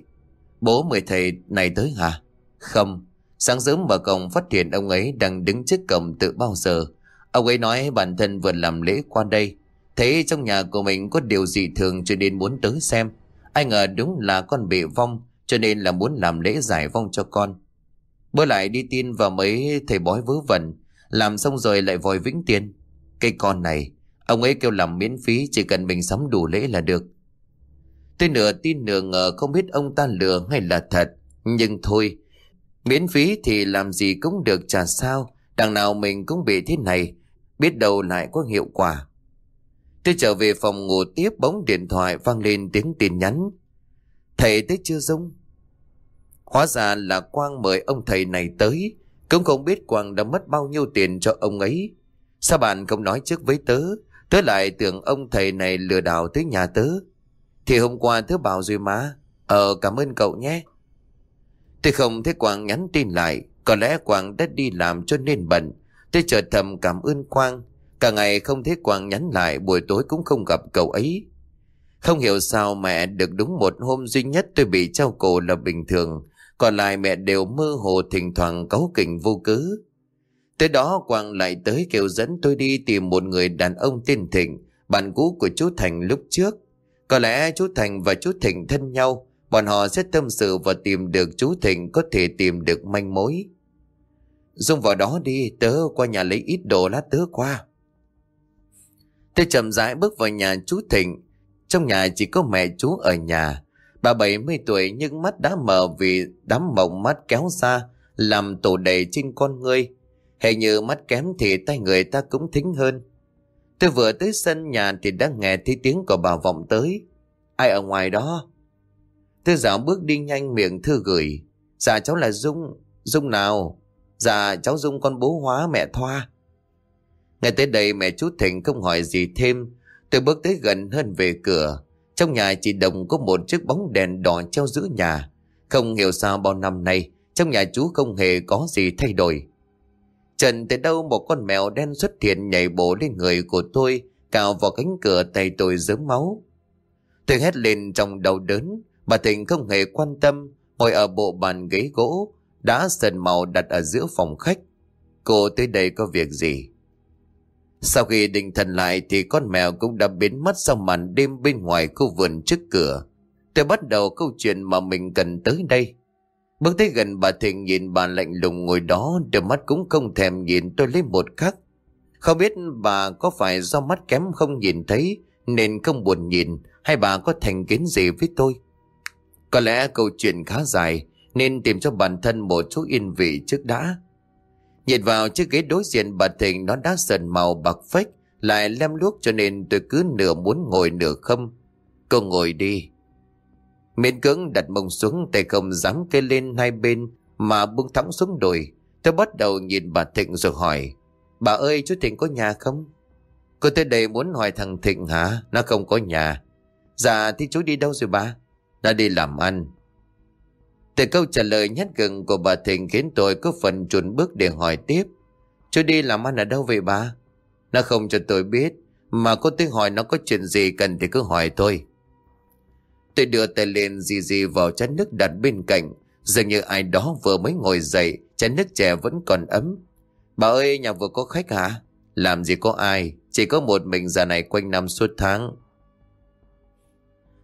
Bố mời thầy này tới hả? Không, sáng sớm bà cổng phát hiện ông ấy đang đứng trước cổng từ bao giờ. Ông ấy nói bản thân vừa làm lễ qua đây. Thấy trong nhà của mình có điều gì thường cho nên muốn tới xem. Ai ngờ đúng là con bị vong cho nên là muốn làm lễ giải vong cho con. Bữa lại đi tin vào mấy thầy bói vớ vẩn Làm xong rồi lại vòi vĩnh tiền cây con này Ông ấy kêu làm miễn phí Chỉ cần mình sắm đủ lễ là được Tôi nửa tin nửa ngờ không biết ông ta lừa hay là thật Nhưng thôi, Miễn phí thì làm gì cũng được chả sao Đằng nào mình cũng bị thế này, Biết đâu lại có hiệu quả Tôi trở về phòng ngủ tiếp bóng điện thoại vang lên tiếng tin nhắn Thầy tới chưa Dung Hóa ra là Quang mời ông thầy này tới. Cũng không biết Quang đã mất bao nhiêu tiền cho ông ấy. Sao bạn không nói trước với tớ? Tớ lại tưởng ông thầy này lừa đảo tới nhà tớ. Thì hôm qua thứ bảo rồi má, Ờ cảm ơn cậu nhé. Tôi không thấy Quang nhắn tin lại. Có lẽ Quang đã đi làm cho nên bận. Tôi chợt thầm cảm ơn Quang. Cả ngày không thấy Quang nhắn lại buổi tối cũng không gặp cậu ấy. Không hiểu sao mẹ được đúng một hôm duy nhất tôi bị trao cổ là bình thường. Còn lại mẹ đều mơ hồ thỉnh thoảng cáu kỉnh vô cứ. Tới đó Quang lại tới kêu dẫn tôi đi tìm một người đàn ông tên Thịnh, bạn cũ của chú Thành lúc trước. Có lẽ chú Thành và chú Thịnh thân nhau, bọn họ sẽ tâm sự và tìm được chú Thịnh có thể tìm được manh mối. Dung vào đó đi, tớ qua nhà lấy ít đồ lát tớ qua. Tớ chậm rãi bước vào nhà chú Thịnh. Trong nhà chỉ có mẹ chú ở nhà. Bà 70 tuổi nhưng mắt đã mờ vì đám mộng mắt kéo ra, làm tổ đầy trên con ngươi. Hệ như mắt kém thì tay người ta cũng thính hơn. Tôi vừa tới sân nhà thì đã nghe thấy tiếng của bà vọng tới. Ai ở ngoài đó? Tôi dạo bước đi nhanh miệng thư gửi. Dạ cháu là Dung. Dung nào? Dạ cháu Dung con bố hóa mẹ Thoa. Ngay tới đây mẹ chú Thịnh không hỏi gì thêm. Tôi bước tới gần hơn về cửa. Trong nhà chỉ đồng có một chiếc bóng đèn đỏ treo giữa nhà. Không hiểu sao bao năm nay, trong nhà chú không hề có gì thay đổi. Trần từ đâu một con mèo đen xuất hiện nhảy bổ lên người của tôi, cào vào cánh cửa tay tôi dớm máu. Tôi hét lên trong đau đớn, bà Thịnh không hề quan tâm, ngồi ở bộ bàn ghế gỗ, đã sần màu đặt ở giữa phòng khách. Cô tới đây có việc gì? Sau khi định thần lại thì con mèo cũng đã biến mất sau màn đêm bên ngoài khu vườn trước cửa. Tôi bắt đầu câu chuyện mà mình cần tới đây. Bước tới gần bà Thịnh nhìn bà lạnh lùng ngồi đó, đôi mắt cũng không thèm nhìn tôi lấy một khắc. Không biết bà có phải do mắt kém không nhìn thấy nên không buồn nhìn hay bà có thành kiến gì với tôi. Có lẽ câu chuyện khá dài nên tìm cho bản thân một chút yên vị trước đã. Nhìn vào chiếc ghế đối diện bà Thịnh nó đã dần màu bạc phách, lại lem luốc cho nên tôi cứ nửa muốn ngồi nửa không. Cô ngồi đi. Miễn cưỡng đặt mông xuống tay không dám kê lên hai bên mà buông thõng xuống đồi. Tôi bắt đầu nhìn bà Thịnh rồi hỏi. Bà ơi chú Thịnh có nhà không? Cô tới đây muốn hỏi thằng Thịnh hả? Nó không có nhà. Dạ thì chú đi đâu rồi bà? Nó đi làm ăn. Từ câu trả lời nhát gừng của bà Thịnh khiến tôi có phần chuẩn bước để hỏi tiếp. Chú đi làm ăn ở đâu vậy bà? Nó không cho tôi biết, mà cô tới hỏi nó có chuyện gì cần thì cứ hỏi tôi. Tôi đưa tay lên gì gì vào chén nước đặt bên cạnh, dường như ai đó vừa mới ngồi dậy, chén nước chè vẫn còn ấm. Bà ơi, nhà vừa có khách hả? Làm gì có ai, chỉ có một mình già này quanh năm suốt tháng.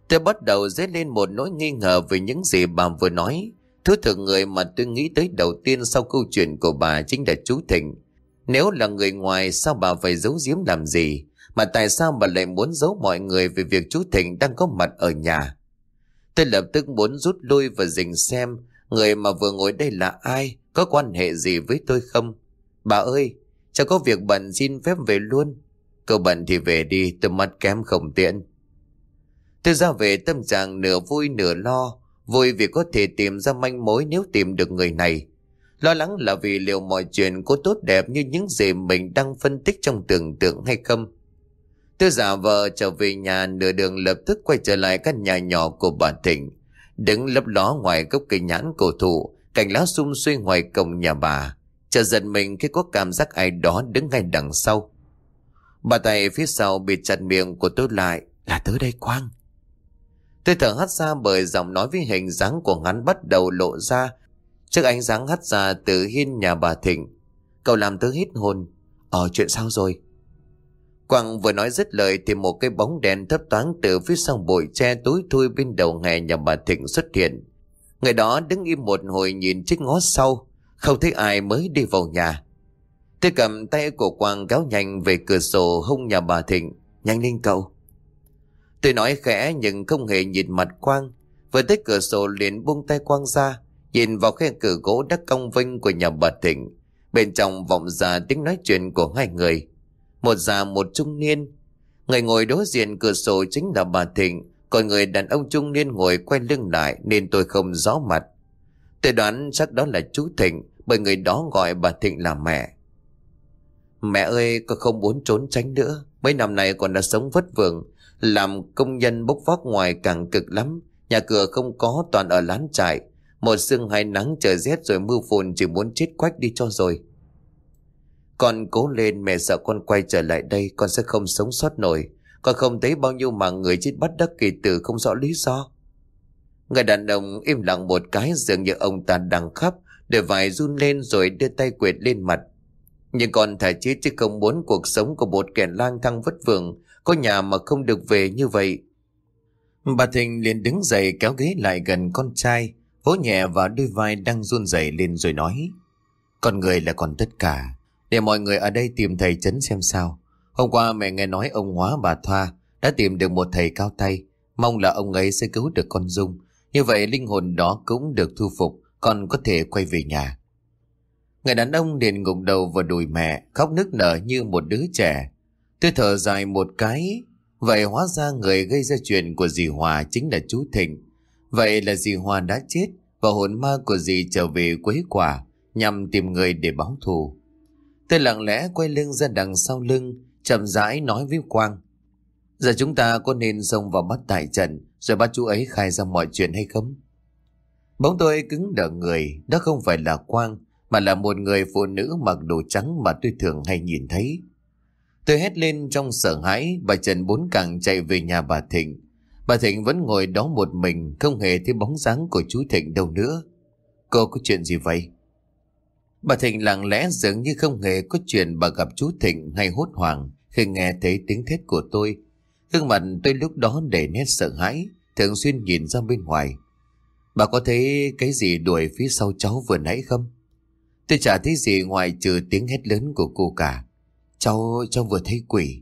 Tôi bắt đầu dấy lên một nỗi nghi ngờ về những gì bà vừa nói. Thứ thực người mà tôi nghĩ tới đầu tiên sau câu chuyện của bà chính là chú Thịnh. Nếu là người ngoài sao bà phải giấu giếm làm gì? Mà tại sao bà lại muốn giấu mọi người về việc chú Thịnh đang có mặt ở nhà? Tôi lập tức muốn rút lui và dình xem người mà vừa ngồi đây là ai, có quan hệ gì với tôi không? Bà ơi, cháu có việc bận xin phép về luôn. Cậu bận thì về đi, tôi mắt kém không tiện. Tôi ra về tâm trạng nửa vui nửa lo, vui vì có thể tìm ra manh mối nếu tìm được người này. Lo lắng là vì liệu mọi chuyện có tốt đẹp như những gì mình đang phân tích trong tưởng tượng hay không. Tôi giả vờ trở về nhà nửa đường lập tức quay trở lại căn nhà nhỏ của bà Thịnh. Đứng lấp ló ngoài gốc cây nhãn cổ thụ, cành lá sum xuê ngoài cổng nhà bà. Chờ giật mình khi có cảm giác ai đó đứng ngay đằng sau. Bà tay phía sau bị chặt miệng của tôi lại là tới đây Quang. Tôi thở hắt ra bởi giọng nói với hình dáng của hắn bắt đầu lộ ra trước ánh sáng hắt ra từ hiên nhà bà Thịnh. Cậu làm tớ hít hồn. Ờ chuyện sao rồi? Quang vừa nói dứt lời thì một cái bóng đèn thấp thoáng từ phía sau bụi tre tối thui bên đầu hè nhà bà Thịnh xuất hiện. Người đó đứng im một hồi nhìn chiếc ngó sau, không thấy ai mới đi vào nhà. Tôi cầm tay của Quang kéo nhanh về cửa sổ hông nhà bà Thịnh. Nhanh lên cậu. Tôi nói khẽ nhưng không hề nhìn mặt Quang. Vừa tới cửa sổ liền buông tay Quang ra, nhìn vào khe cửa gỗ đắc cong vinh của nhà bà Thịnh. Bên trong vọng ra tiếng nói chuyện của hai người. Một già một trung niên. Người ngồi đối diện cửa sổ chính là bà Thịnh, còn người đàn ông trung niên ngồi quay lưng lại nên tôi không rõ mặt. Tôi đoán chắc đó là chú Thịnh, bởi người đó gọi bà Thịnh là mẹ. Mẹ ơi, con không muốn trốn tránh nữa. Mấy năm nay con đã sống vất vưởng, làm công nhân bốc vác ngoài càng cực lắm. Nhà cửa không có toàn ở lán trại. Một sương hay nắng trời rét rồi mưa phùn chỉ muốn chết quách đi cho rồi. Con cố lên mẹ sợ con quay trở lại đây con sẽ không sống sót nổi. Con không thấy bao nhiêu mạng người chết bắt đắc kỳ tử không rõ lý do. Người đàn ông im lặng một cái dường như ông ta đang khắp để vài run lên rồi đưa tay quệt lên mặt. Nhưng con thả chết chứ không muốn cuộc sống của một kẻ lang thang vất vưởng, có nhà mà không được về như vậy. Bà Thịnh liền đứng dậy kéo ghế lại gần con trai, vỗ nhẹ vào đôi vai đang run rẩy lên rồi nói. Con người là còn tất cả, để mọi người ở đây tìm thầy chấn xem sao. Hôm qua mẹ nghe nói ông Hóa bà Thoa đã tìm được một thầy cao tay, mong là ông ấy sẽ cứu được con Dung. Như vậy linh hồn đó cũng được thu phục, con có thể quay về nhà. Người đàn ông liền ngục đầu vào đùi mẹ, khóc nức nở như một đứa trẻ. Tôi thở dài một cái, vậy hóa ra người gây ra chuyện của dì Hòa chính là chú Thịnh. Vậy là dì Hòa đã chết và hồn ma của dì trở về quấy quả nhằm tìm người để báo thù. Tôi lặng lẽ quay lưng ra đằng sau lưng, chậm rãi nói với Quang. Giờ chúng ta có nên xông vào bắt tại trận rồi bắt chú ấy khai ra mọi chuyện hay không? Bóng tôi cứng đờ người, đó không phải là Quang, mà là một người phụ nữ mặc đồ trắng mà tôi thường hay nhìn thấy. Tôi hét lên trong sợ hãi, bà Trần bốn càng chạy về nhà bà Thịnh. Bà Thịnh vẫn ngồi đó một mình, không hề thấy bóng dáng của chú Thịnh đâu nữa. Cô có chuyện gì vậy? Bà Thịnh lặng lẽ dường như không hề có chuyện bà gặp chú Thịnh hay hốt hoảng khi nghe thấy tiếng thét của tôi. Gương mặt tôi lúc đó để nét sợ hãi, thường xuyên nhìn ra bên ngoài. Bà có thấy cái gì đuổi phía sau cháu vừa nãy không? Tôi chả thấy gì ngoài trừ tiếng hét lớn của cô cả. Cháu, cháu vừa thấy quỷ.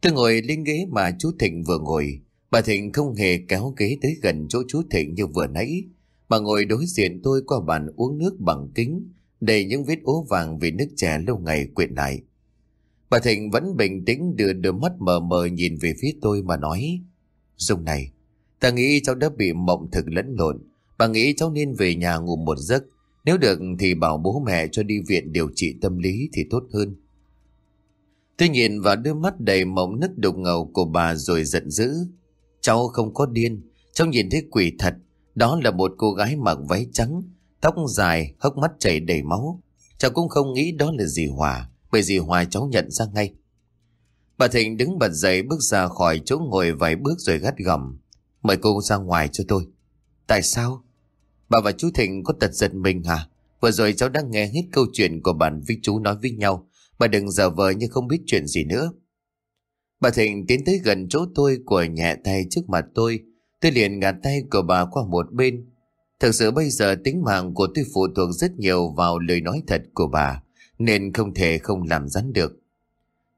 Tôi ngồi lên ghế mà chú Thịnh vừa ngồi. Bà Thịnh không hề kéo ghế tới gần chỗ chú Thịnh như vừa nãy. Bà ngồi đối diện tôi qua bàn uống nước bằng kính, đầy những vết ố vàng vì nước chè lâu ngày quyện lại. Bà Thịnh vẫn bình tĩnh đưa đôi mắt mờ mờ nhìn về phía tôi mà nói. Dung này, ta nghĩ cháu đã bị mộng thực lẫn lộn. Bà nghĩ cháu nên về nhà ngủ một giấc. Nếu được thì bảo bố mẹ cho đi viện điều trị tâm lý thì tốt hơn. Tôi nhìn vào đôi mắt đầy mộng nức đục ngầu của bà rồi giận dữ. Cháu không có điên, cháu nhìn thấy quỷ thật. Đó là một cô gái mặc váy trắng, tóc dài, hốc mắt chảy đầy máu. Cháu cũng không nghĩ đó là dì Hòa, bởi dì Hòa cháu nhận ra ngay. Bà Thịnh đứng bật dậy bước ra khỏi chỗ ngồi vài bước rồi gắt gầm. Mời cô ra ngoài cho tôi. Tại sao? Bà và chú Thịnh có tật giật mình hả? Vừa rồi cháu đã nghe hết câu chuyện của bạn với chú nói với nhau. Bà đừng giả vờ như không biết chuyện gì nữa. Bà Thịnh tiến tới gần chỗ tôi của nhẹ tay trước mặt tôi. Tôi liền gạt tay của bà qua một bên. Thực sự bây giờ tính mạng của tôi phụ thuộc rất nhiều vào lời nói thật của bà. Nên không thể không làm rắn được.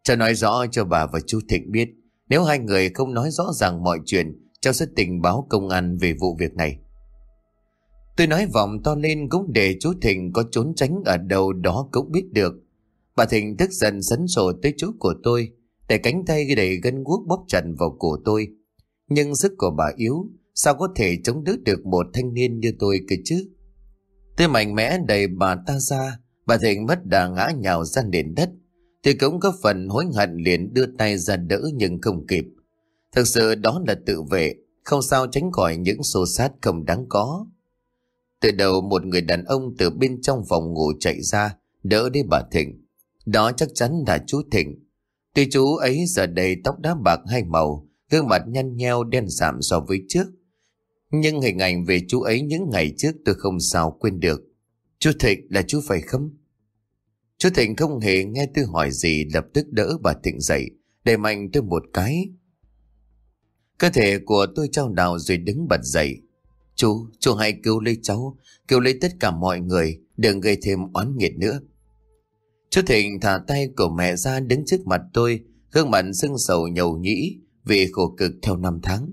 Cháu nói rõ cho bà và chú Thịnh biết. Nếu hai người không nói rõ ràng mọi chuyện, cháu sẽ tình báo công an về vụ việc này. Tôi nói vọng to lên cũng để chú Thịnh có trốn tránh ở đâu đó cũng biết được. Bà Thịnh tức giận sấn sổ tới chú của tôi, để cánh tay đầy gân guốc bóp chặt vào cổ tôi. Nhưng sức của bà yếu, sao có thể chống đỡ được một thanh niên như tôi cơ chứ? Tôi mạnh mẽ đẩy bà ta ra, bà Thịnh mất đà ngã nhào ra nền đất. Thì cũng có phần hối hận liền đưa tay ra đỡ nhưng không kịp. Thực sự đó là tự vệ, không sao tránh khỏi những xô sát không đáng có. Từ đầu một người đàn ông từ bên trong phòng ngủ chạy ra, đỡ đi bà Thịnh. Đó chắc chắn là chú Thịnh. Tuy chú ấy giờ đây tóc đá bạc hai màu, gương mặt nhăn nheo đen sạm so với trước. Nhưng hình ảnh về chú ấy những ngày trước tôi không sao quên được. Chú Thịnh là chú phải không? Chú Thịnh không hề nghe tôi hỏi gì lập tức đỡ bà Thịnh dậy, để mạnh tôi một cái. Cơ thể của tôi trao đảo rồi đứng bật dậy. Chú, chú hãy cứu lấy cháu, cứu lấy tất cả mọi người, đừng gây thêm oán nghiệt nữa. Chú Thịnh thả tay của mẹ ra đứng trước mặt tôi, gương mặt sưng sầu nhầu nhĩ vì khổ cực theo năm tháng.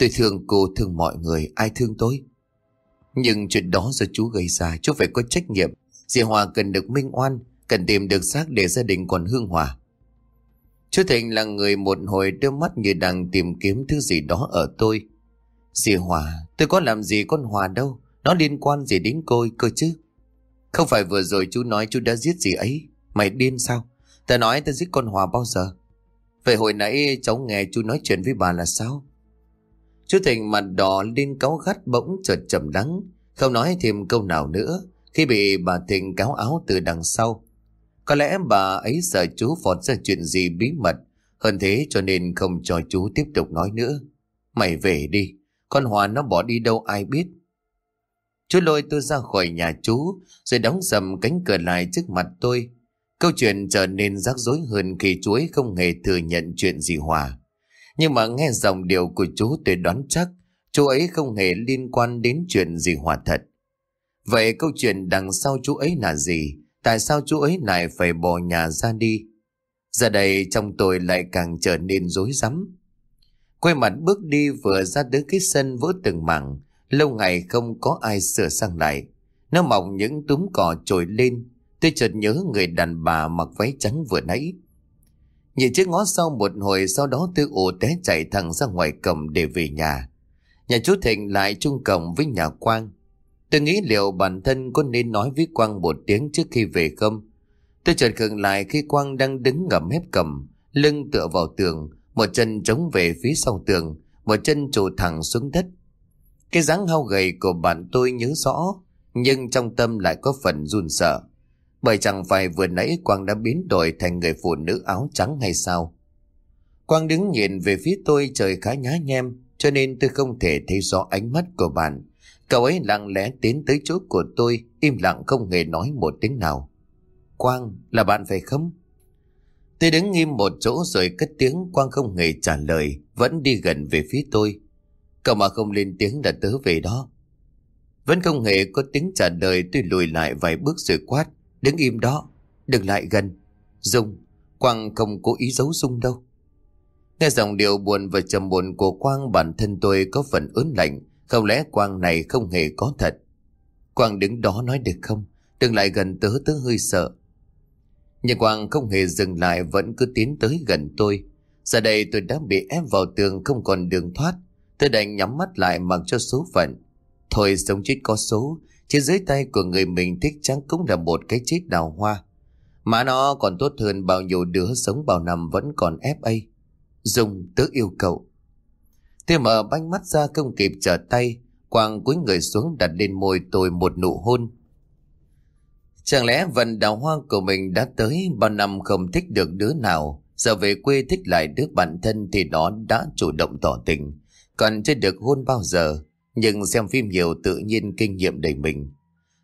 Tôi thương cô thương mọi người, ai thương tôi? Nhưng chuyện đó do chú gây ra, chú phải có trách nhiệm. Dì Hòa cần được minh oan, cần tìm được xác để gia đình còn hương hòa. Chú Thịnh là người một hồi đôi mắt như đang tìm kiếm thứ gì đó ở tôi. Dì Hòa, tôi có làm gì con Hòa đâu, nó liên quan gì đến cô cơ chứ? Không phải vừa rồi chú nói chú đã giết gì ấy, mày điên sao? Ta nói ta giết con Hòa bao giờ? Vậy hồi nãy cháu nghe chú nói chuyện với bà là sao? Chú Thịnh mặt đỏ lên cáu gắt bỗng chợt trầm đắng, không nói thêm câu nào nữa khi bị bà Thịnh cáo áo từ đằng sau. Có lẽ bà ấy sợ chú phọt ra chuyện gì bí mật, hơn thế cho nên không cho chú tiếp tục nói nữa. Mày về đi, con Hòa nó bỏ đi đâu ai biết. Chú lôi tôi ra khỏi nhà chú, rồi đóng sầm cánh cửa lại trước mặt tôi. Câu chuyện trở nên rắc rối hơn khi chú ấy không hề thừa nhận chuyện gì Hòa. Nhưng mà nghe dòng điều của chú tôi đoán chắc chú ấy không hề liên quan đến chuyện gì Hòa thật. Vậy câu chuyện đằng sau chú ấy là gì? Tại sao chú ấy lại phải bỏ nhà ra đi? Giờ đây trong tôi lại càng trở nên rối rắm. Quay mặt bước đi vừa ra tới cái sân vỡ từng mảng, lâu ngày không có ai sửa sang lại. Nó mọc những túm cỏ trồi lên, tôi chợt nhớ người đàn bà mặc váy trắng vừa nãy. Nhìn chiếc ngó sau một hồi sau đó tư ồ té chạy thẳng ra ngoài cổng để về nhà. Nhà chú Thịnh lại chung cổng với nhà Quang. Tôi nghĩ liệu bản thân có nên nói với Quang một tiếng trước khi về không? Tôi chợt khựng lại khi Quang đang đứng ngậm mép cầm, lưng tựa vào tường, một chân chống về phía sau tường, một chân trụ thẳng xuống đất. Cái dáng hao gầy của bạn tôi nhớ rõ, nhưng trong tâm lại có phần run sợ. Bởi chẳng phải vừa nãy Quang đã biến đổi thành người phụ nữ áo trắng hay sao? Quang đứng nhìn về phía tôi trời khá nhá nhem, cho nên tôi không thể thấy rõ ánh mắt của bạn. Cậu ấy lặng lẽ tiến tới chỗ của tôi, im lặng không hề nói một tiếng nào. Quang, là bạn phải không? Tôi đứng im một chỗ rồi cất tiếng Quang không hề trả lời, vẫn đi gần về phía tôi. Cậu mà không lên tiếng là tớ về đó. Vẫn không hề có tiếng trả lời tôi lùi lại vài bước rồi quát. Đứng im đó, đừng lại gần. Dung, Quang không cố ý giấu Dung đâu. Nghe giọng điệu buồn và trầm buồn của Quang bản thân tôi có phần ớn lạnh. Không lẽ Quang này không hề có thật? Quang đứng đó nói được không? Đừng lại gần tớ tớ hơi sợ. Nhưng Quang không hề dừng lại vẫn cứ tiến tới gần tôi. Giờ đây tôi đã bị ép vào tường không còn đường thoát. Tôi đành nhắm mắt lại mặc cho số phận. Thôi sống chết có số, trên dưới tay của người mình thích chắc cũng là một cái chết đào hoa. Mà nó còn tốt hơn bao nhiêu đứa sống bao năm vẫn còn ép. Dùng tớ yêu cầu. Thế mở bánh mắt ra không kịp trở tay, quang cúi người xuống đặt lên môi tôi một nụ hôn. Chẳng lẽ vần đào hoa của mình đã tới bao năm không thích được đứa nào, giờ về quê thích lại đứa bản thân thì nó đã chủ động tỏ tình, còn chưa được hôn bao giờ, nhưng xem phim nhiều tự nhiên kinh nghiệm đầy mình.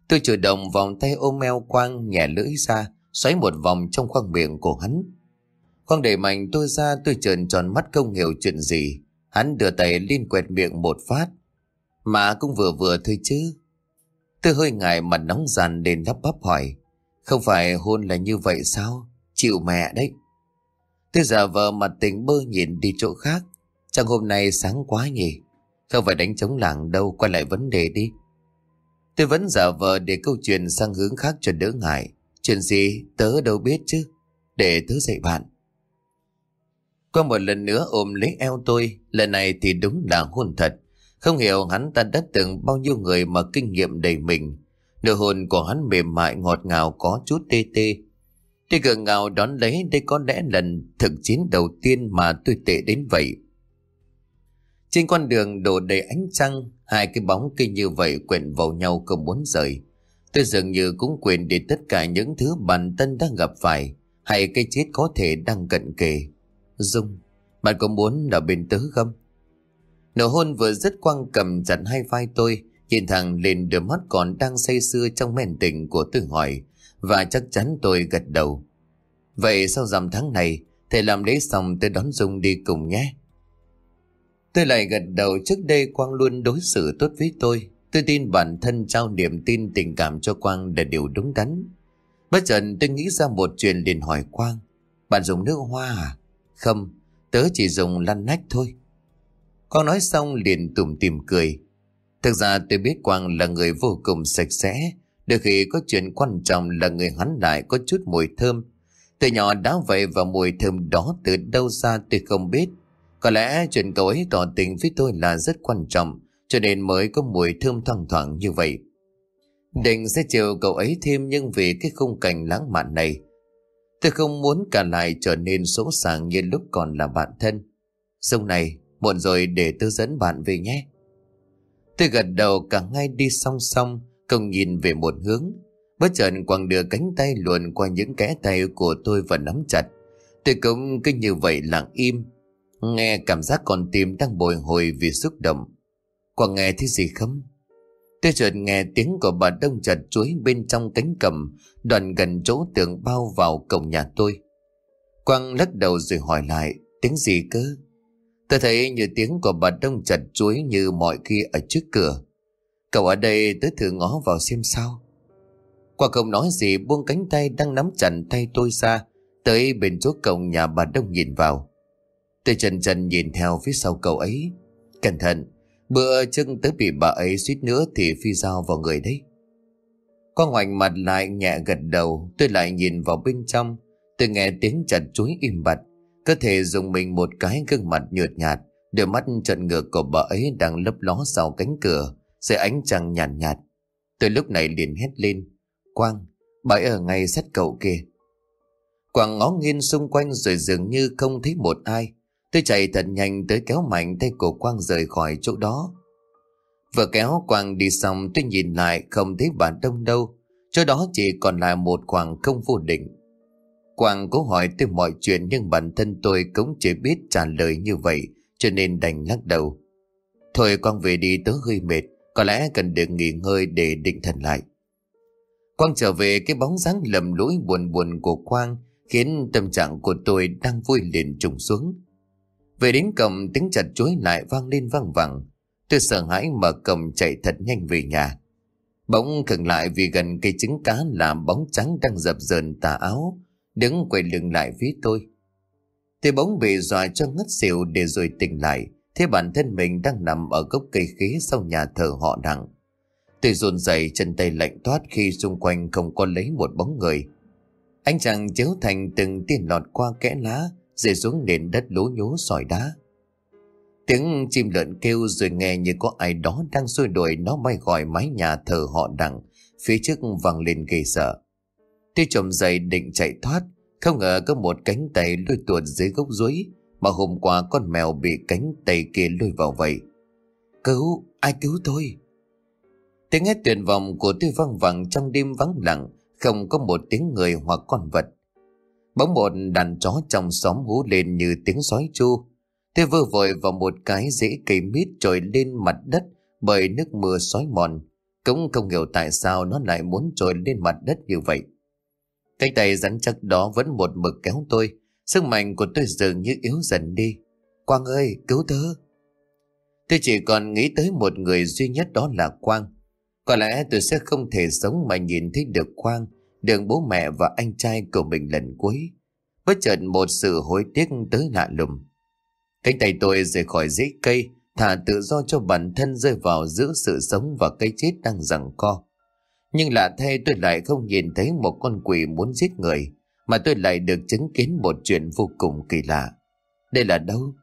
Tôi chủ động vòng tay ôm eo Quang nhẹ lưỡi ra, xoáy một vòng trong khoang miệng của hắn. Quang đẩy mạnh tôi ra tôi trợn tròn mắt không hiểu chuyện gì. Hắn đưa tay lên quẹt miệng một phát. Mà cũng vừa vừa thôi chứ. Tôi hơi ngại mặt nóng dàn đến lắp bắp hỏi. Không phải hôn là như vậy sao? Chịu mẹ đấy. Tôi giả vờ mặt tình bơ nhìn đi chỗ khác. Chẳng hôm nay sáng quá nhỉ? Không phải đánh chống làng đâu, quay lại vấn đề đi. Tôi vẫn giả vờ để câu chuyện sang hướng khác cho đỡ ngại. Chuyện gì tớ đâu biết chứ. Để tớ dạy bạn. Qua một lần nữa ôm lấy eo tôi, lần này thì đúng là hôn thật. Không hiểu hắn ta đã từng bao nhiêu người mà kinh nghiệm đầy mình. Nụ hôn của hắn mềm mại ngọt ngào có chút tê tê. Tôi gượng ngào đón lấy đây có lẽ lần thực chiến đầu tiên mà tôi tệ đến vậy. Trên con đường đổ đầy ánh trăng, hai cái bóng kia như vậy quyện vào nhau không muốn rời. Tôi dường như cũng quên đi tất cả những thứ bản thân đang gặp phải, hay cái chết có thể đang cận kề. Dung, bạn có muốn ở bên tớ không? Nụ hôn vừa dứt quăng cầm chặt hai vai tôi, nhìn thẳng lên đôi mắt còn đang say sưa trong men tình của tôi hỏi, và chắc chắn tôi gật đầu. Vậy sau dằm tháng này, thầy làm lễ xong tôi đón Dung đi cùng nhé. Tôi lại gật đầu trước đây Quang luôn đối xử tốt với tôi. Tôi tin bản thân trao niềm tin tình cảm cho Quang là điều đúng đắn. Bất chợt tôi nghĩ ra một chuyện liền hỏi Quang. Bạn dùng nước hoa à? Không, tớ chỉ dùng lăn nách thôi. Quang nói xong liền tủm tìm cười. Thực ra tôi biết Quang là người vô cùng sạch sẽ. đôi khi có chuyện quan trọng là người hắn lại có chút mùi thơm. Từ nhỏ đã vậy và mùi thơm đó từ đâu ra tôi không biết. Có lẽ chuyện cậu ấy tỏ tình với tôi là rất quan trọng cho nên mới có mùi thơm thoang thoảng như vậy. Định sẽ chiều cậu ấy thêm nhưng vì cái khung cảnh lãng mạn này tôi không muốn cả lại trở nên số sàng như lúc còn là bạn thân. Sông này, muộn rồi để tôi dẫn bạn về nhé. Tôi gật đầu cả ngay đi song song, không nhìn về một hướng. Bất chợt quăng đưa cánh tay luồn qua những kẽ tay của tôi và nắm chặt. Tôi cũng cứ như vậy lặng im, Nghe cảm giác con tim đang bồi hồi vì xúc động. Quang nghe thấy gì không? Tôi chợt nghe tiếng của bà đông chặt chuối bên trong cánh cầm, đoạn gần chỗ tường bao vào cổng nhà tôi. Quang lắc đầu rồi hỏi lại, tiếng gì cơ? Tôi thấy như tiếng của bà đông chặt chuối như mọi khi ở trước cửa. Cậu ở đây tới thử ngó vào xem sao. Quang không nói gì buông cánh tay đang nắm chặt tay tôi ra, tới bên chỗ cổng nhà bà đông nhìn vào. Tôi chân chân nhìn theo phía sau cậu ấy. Cẩn thận, bữa chân tới bị bà ấy suýt nữa thì phi dao vào người đấy. Quang hoành mặt lại nhẹ gật đầu, tôi lại nhìn vào bên trong. Tôi nghe tiếng chặt chuối im bặt. Cơ thể dùng mình một cái gương mặt nhợt nhạt, đôi mắt trận ngược của bà ấy đang lấp ló sau cánh cửa, dưới ánh trăng nhàn nhạt, nhạt. Tôi lúc này liền hét lên. Quang, bà ấy ở ngay sát cậu kia. Quang ngó nghiêng xung quanh rồi dường như không thấy một ai. Tôi chạy thật nhanh tới kéo mạnh tay cổ Quang rời khỏi chỗ đó. Vừa kéo Quang đi xong tôi nhìn lại không thấy bản Đông đâu. Chỗ đó chỉ còn lại một khoảng không vô định. Quang cố hỏi tôi mọi chuyện nhưng bản thân tôi cũng chỉ biết trả lời như vậy cho nên đành lắc đầu. Thôi Quang về đi tớ hơi mệt, có lẽ cần được nghỉ ngơi để định thần lại. Quang trở về cái bóng dáng lầm lũi buồn buồn của Quang khiến tâm trạng của tôi đang vui liền trùng xuống. Về đến cầm tiếng chặt chuối lại vang lên vang vẳng. Tôi sợ hãi mở cầm chạy thật nhanh về nhà. Bỗng khựng lại vì gần cây trứng cá là bóng trắng đang dập dờn tà áo, đứng quay lưng lại phía tôi. Tôi bỗng bị dọa cho ngất xỉu để rồi tỉnh lại, thế bản thân mình đang nằm ở gốc cây khế sau nhà thờ họ đặng. Tôi run rẩy chân tay lạnh toát khi xung quanh không có lấy một bóng người. Anh chàng chiếu thành từng tiền lọt qua kẽ lá, rơi xuống nền đất lố nhố sỏi đá. Tiếng chim lợn kêu rồi nghe như có ai đó đang xôi đuổi nó bay gọi mái nhà thờ họ đằng, phía trước vang lên ghê sợ. Tôi trộm dậy định chạy thoát, không ngờ có một cánh tay lôi tuột dưới gốc rối mà hôm qua con mèo bị cánh tay kia lôi vào vậy. Cứu, ai cứu tôi? Tiếng hét tuyệt vọng của tôi vang vẳng trong đêm vắng lặng, không có một tiếng người hoặc con vật. Bỗng một đàn chó trong xóm hú lên như tiếng sói chu. Thế vơ vội vào một cái rễ cây mít trồi lên mặt đất bởi nước mưa sói mòn. Cũng không hiểu tại sao nó lại muốn trồi lên mặt đất như vậy. Cái tay rắn chắc đó vẫn một mực kéo tôi. Sức mạnh của tôi dường như yếu dần đi. Quang ơi, cứu tớ. Tôi chỉ còn nghĩ tới một người duy nhất đó là Quang. Có lẽ tôi sẽ không thể sống mà nhìn thấy được Quang đường bố mẹ và anh trai của mình lần cuối. Bất chợt một sự hối tiếc tới lạ lùng. Cánh tay tôi rời khỏi dãy cây, thả tự do cho bản thân rơi vào giữa sự sống và cái chết đang giằng co. Nhưng lạ thay tôi lại không nhìn thấy một con quỷ muốn giết người, mà tôi lại được chứng kiến một chuyện vô cùng kỳ lạ. Đây là đâu?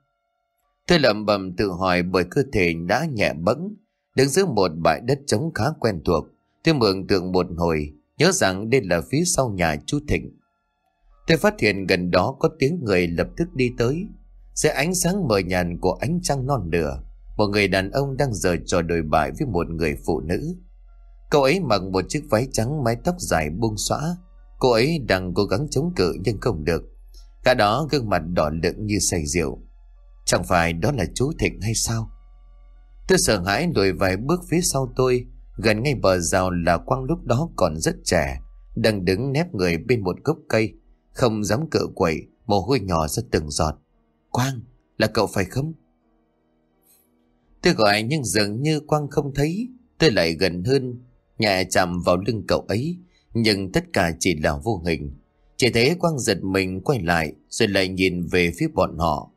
Tôi lẩm bẩm tự hỏi bởi cơ thể đã nhẹ bẫng, đứng giữa một bãi đất trống khá quen thuộc. Tôi mường tượng một hồi, nhớ rằng đây là phía sau nhà chú Thịnh. Tôi phát hiện gần đó có tiếng người lập tức đi tới. Dưới ánh sáng mờ nhàn của ánh trăng non nửa, một người đàn ông đang giờ trò đồi bại với một người phụ nữ. Cậu ấy mặc một chiếc váy trắng mái tóc dài buông xõa. Cô ấy đang cố gắng chống cự nhưng không được. Cả đó gương mặt đỏ lựng như say rượu. Chẳng phải đó là chú Thịnh hay sao? Tôi sợ hãi lùi vài bước phía sau tôi. Gần ngay bờ rào là Quang lúc đó còn rất trẻ. Đang đứng nép người bên một gốc cây. Không dám cựa quậy, mồ hôi nhỏ ra từng giọt. Quang, là cậu phải không? Tôi gọi nhưng dường như Quang không thấy. Tôi lại gần hơn, nhẹ chạm vào lưng cậu ấy. Nhưng tất cả chỉ là vô hình. Chỉ thấy Quang giật mình quay lại rồi lại nhìn về phía bọn họ.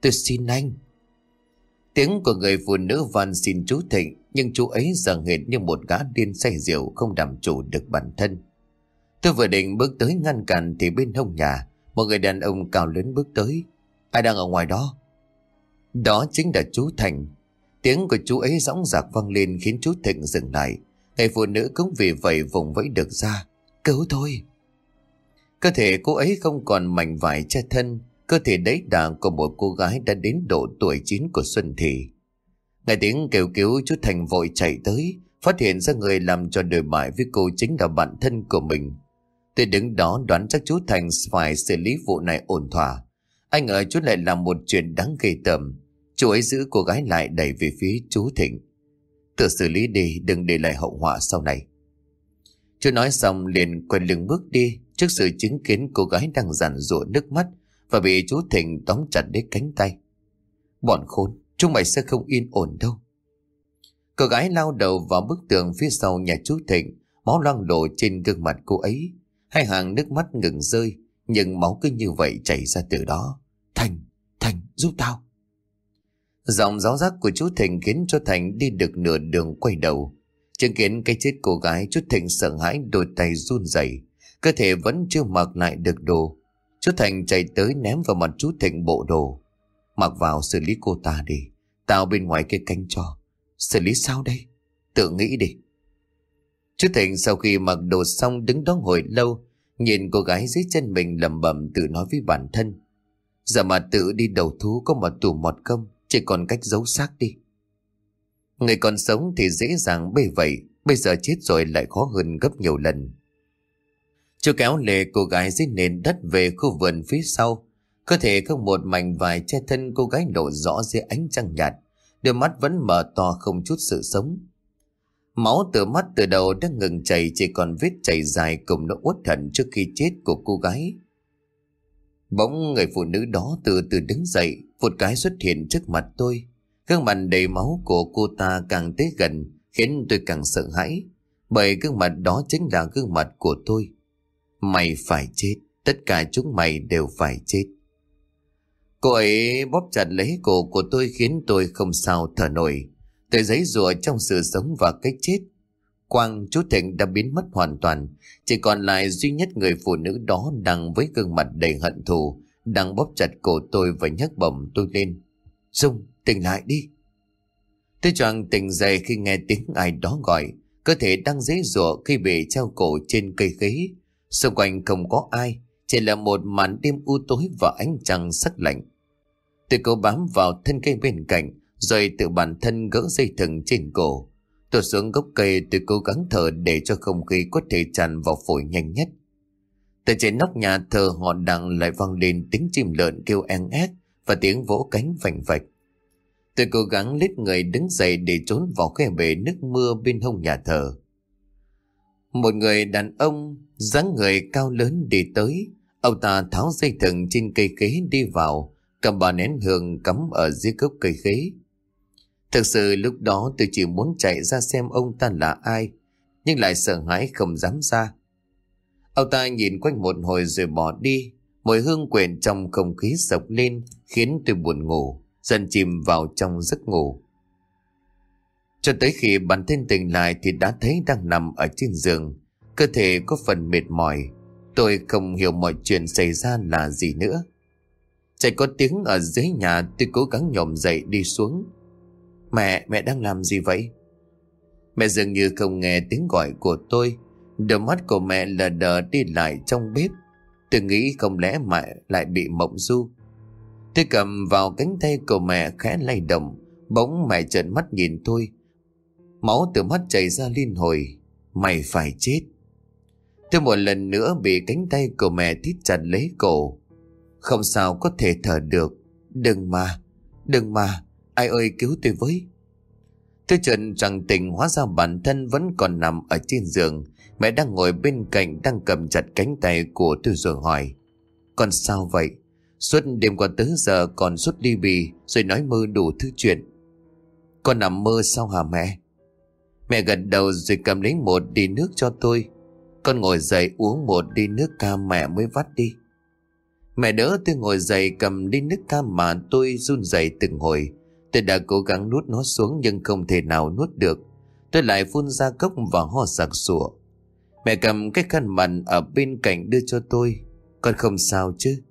Tôi xin anh. Tiếng của người phụ nữ van xin chú Thịnh nhưng chú ấy giờ hệt như một gã điên say rượu không đảm chủ được bản thân. Tôi vừa định bước tới ngăn cản thì bên hông nhà một người đàn ông cao lớn bước tới. Ai đang ở ngoài đó? Đó chính là chú Thành. Tiếng của chú ấy rõng rạc vang lên khiến chú Thịnh dừng lại. Người phụ nữ cũng vì vậy vùng vẫy được ra. Cứu tôi! Cơ thể cô ấy không còn mảnh vải che thân, cơ thể đấy đà của một cô gái đã đến độ tuổi chín của Xuân Thị. Nghe tiếng kêu cứu chú Thành vội chạy tới, phát hiện ra người làm cho đời bại với cô chính là bạn thân của mình. Tôi đứng đó đoán chắc chú Thành phải xử lý vụ này ổn thỏa. Anh ở chú lại làm một chuyện đáng gây tởm. Chú ấy giữ cô gái lại đẩy về phía chú Thịnh. Tự xử lý đi, đừng để lại hậu họa sau này. Chú nói xong liền quay lưng bước đi trước sự chứng kiến cô gái đang giàn rụa nước mắt và bị chú Thịnh tóm chặt đến cánh tay. Bọn khốn, chúng mày sẽ không yên ổn đâu. Cô gái lao đầu vào bức tường phía sau nhà chú Thịnh, máu loang đổ trên gương mặt cô ấy. Hai hàng nước mắt ngừng rơi, nhưng máu cứ như vậy chảy ra từ đó. Thành, Thành, giúp tao. Giọng giáo giác của chú Thịnh khiến cho Thành đi được nửa đường quay đầu. Chứng kiến cái chết cô gái, chú Thịnh sợ hãi đôi tay run rẩy cơ thể vẫn chưa mặc lại được đồ. Chú Thành chạy tới ném vào mặt chú Thịnh bộ đồ. Mặc vào xử lý cô ta đi. Tao bên ngoài cái cánh cho. Xử lý sao đây? Tự nghĩ đi. Chú Thịnh sau khi mặc đồ xong đứng đó hồi lâu, nhìn cô gái dưới chân mình lầm bầm tự nói với bản thân. Giờ mà tự đi đầu thú có một tù mọt công, chỉ còn cách giấu xác đi. Người còn sống thì dễ dàng bề vậy, bây giờ chết rồi lại khó hơn gấp nhiều lần. Chú kéo lệ cô gái dưới nền đất về khu vườn phía sau. Cơ thể không một mảnh vải che thân cô gái lộ rõ dưới ánh trăng nhạt. Đôi mắt vẫn mở to không chút sự sống. Máu từ mắt từ đầu đã ngừng chảy chỉ còn vết chảy dài cùng nỗi uất hận trước khi chết của cô gái. Bỗng người phụ nữ đó từ từ đứng dậy, một cái xuất hiện trước mặt tôi. Gương mặt đầy máu của cô ta càng tới gần, khiến tôi càng sợ hãi. Bởi gương mặt đó chính là gương mặt của tôi. Mày phải chết, tất cả chúng mày đều phải chết. Cô ấy bóp chặt lấy cổ của tôi khiến tôi không sao thở nổi. Tôi giấy rùa trong sự sống và cái chết. Quang chú Thịnh đã biến mất hoàn toàn. Chỉ còn lại duy nhất người phụ nữ đó đang với gương mặt đầy hận thù, đang bóp chặt cổ tôi và nhấc bổng tôi lên. Dung, tỉnh lại đi. Tôi choàng tỉnh dậy khi nghe tiếng ai đó gọi. Cơ thể đang dễ rùa khi bị treo cổ trên cây khế. Xung quanh không có ai, chỉ là một màn đêm u tối và ánh trăng sắc lạnh. Tôi cố bám vào thân cây bên cạnh, rồi tự bản thân gỡ dây thừng trên cổ. Tôi xuống gốc cây tôi cố gắng thở để cho không khí có thể tràn vào phổi nhanh nhất. Từ trên nóc nhà thờ họ đằng lại vang lên tiếng chim lợn kêu en ác và tiếng vỗ cánh vành vạch. Tôi cố gắng lết người đứng dậy để trốn vào khe bể nước mưa bên hông nhà thờ. Một người đàn ông dáng người cao lớn đi tới, ông ta tháo dây thừng trên cây khế đi vào, cầm bà nén hương cắm ở dưới gốc cây khế. Thực sự lúc đó tôi chỉ muốn chạy ra xem ông ta là ai, nhưng lại sợ hãi không dám ra. Ông ta nhìn quanh một hồi rồi bỏ đi, mùi hương quyện trong không khí sộc lên khiến tôi buồn ngủ, dần chìm vào trong giấc ngủ. Cho tới khi bản thân tỉnh lại thì đã thấy đang nằm ở trên giường, cơ thể có phần mệt mỏi. Tôi không hiểu mọi chuyện xảy ra là gì nữa. Chạy có tiếng ở dưới nhà tôi cố gắng nhổm dậy đi xuống. Mẹ, mẹ đang làm gì vậy? Mẹ dường như không nghe tiếng gọi của tôi. Đôi mắt của mẹ lờ đờ đi lại trong bếp. Tôi nghĩ không lẽ mẹ lại bị mộng du. Tôi cầm vào cánh tay của mẹ khẽ lay động. Bỗng mẹ trợn mắt nhìn tôi. Máu từ mắt chảy ra liên hồi. Mày phải chết. Tôi một lần nữa bị cánh tay của mẹ thít chặt lấy cổ. Không sao có thể thở được. Đừng mà, đừng mà, ai ơi cứu tôi với. Tôi trần rằng tình hóa ra bản thân vẫn còn nằm ở trên giường. Mẹ đang ngồi bên cạnh đang cầm chặt cánh tay của tôi rồi hỏi. Con sao vậy? Suốt đêm qua tới giờ còn suốt đi bì rồi nói mơ đủ thứ chuyện. Con nằm mơ sao hả mẹ? Mẹ gật đầu rồi cầm lấy một đi nước cho tôi. Con ngồi dậy uống một đi nước cam mẹ mới vắt đi. Mẹ đỡ tôi ngồi dậy cầm ly nước cam mà tôi run rẩy từng hồi. Tôi đã cố gắng nuốt nó xuống nhưng không thể nào nuốt được. Tôi lại phun ra cốc và ho sặc sụa. Mẹ cầm cái khăn mặn ở bên cạnh đưa cho tôi. Con không sao chứ?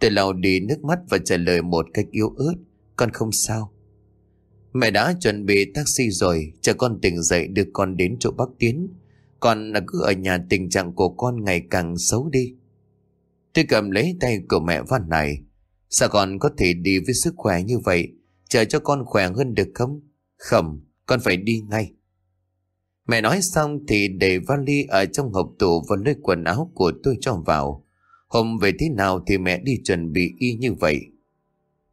Tôi lau đi nước mắt và trả lời một cách yếu ớt. Con không sao. Mẹ đã chuẩn bị taxi rồi, chờ con tỉnh dậy đưa con đến chỗ bác Tiến. Còn cứ ở nhà tình trạng của con ngày càng xấu đi. Tôi cầm lấy tay của mẹ văn này. Sao con có thể đi với sức khỏe như vậy? Chờ cho con khỏe hơn được không? Không, con phải đi ngay. Mẹ nói xong thì để vali ở trong hộp tủ và nơi quần áo của tôi cho vào. Hôm về thế nào thì mẹ đi chuẩn bị y như vậy.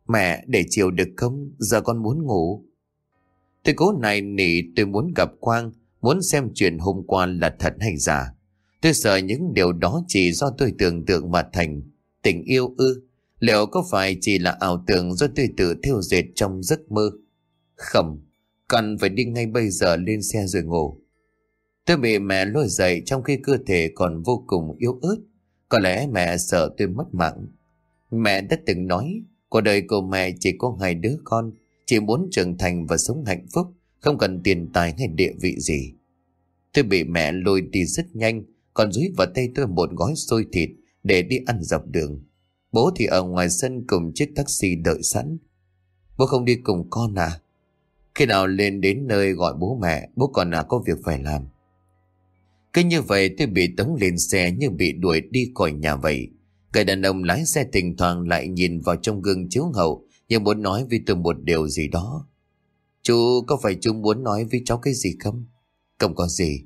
Mẹ, để chiều được không? Giờ con muốn ngủ. Tôi cố này nỉ tôi muốn gặp Quang, muốn xem chuyện hôm qua là thật hay giả. Tôi sợ những điều đó chỉ do tôi tưởng tượng mà thành. Tình yêu ư, liệu có phải chỉ là ảo tưởng do tôi tự thiêu dệt trong giấc mơ? Không, cần phải đi ngay bây giờ lên xe rồi ngủ. Tôi bị mẹ lôi dậy trong khi cơ thể còn vô cùng yếu ớt. Có lẽ mẹ sợ tôi mất mạng. Mẹ đã từng nói, cuộc đời của mẹ chỉ có hai đứa con, chỉ muốn trưởng thành và sống hạnh phúc, không cần tiền tài hay địa vị gì. Tôi bị mẹ lôi đi rất nhanh, còn dúi vào tay tôi một gói xôi thịt để đi ăn dọc đường. Bố thì ở ngoài sân cùng chiếc taxi đợi sẵn. Bố không đi cùng con à? Khi nào lên đến nơi gọi bố mẹ, bố còn à có việc phải làm. Cứ như vậy tôi bị tống lên xe như bị đuổi đi khỏi nhà vậy. Người đàn ông lái xe thỉnh thoảng lại nhìn vào trong gương chiếu hậu như muốn nói với tôi một điều gì đó. Chú có phải chú muốn nói với cháu cái gì không? Không có gì.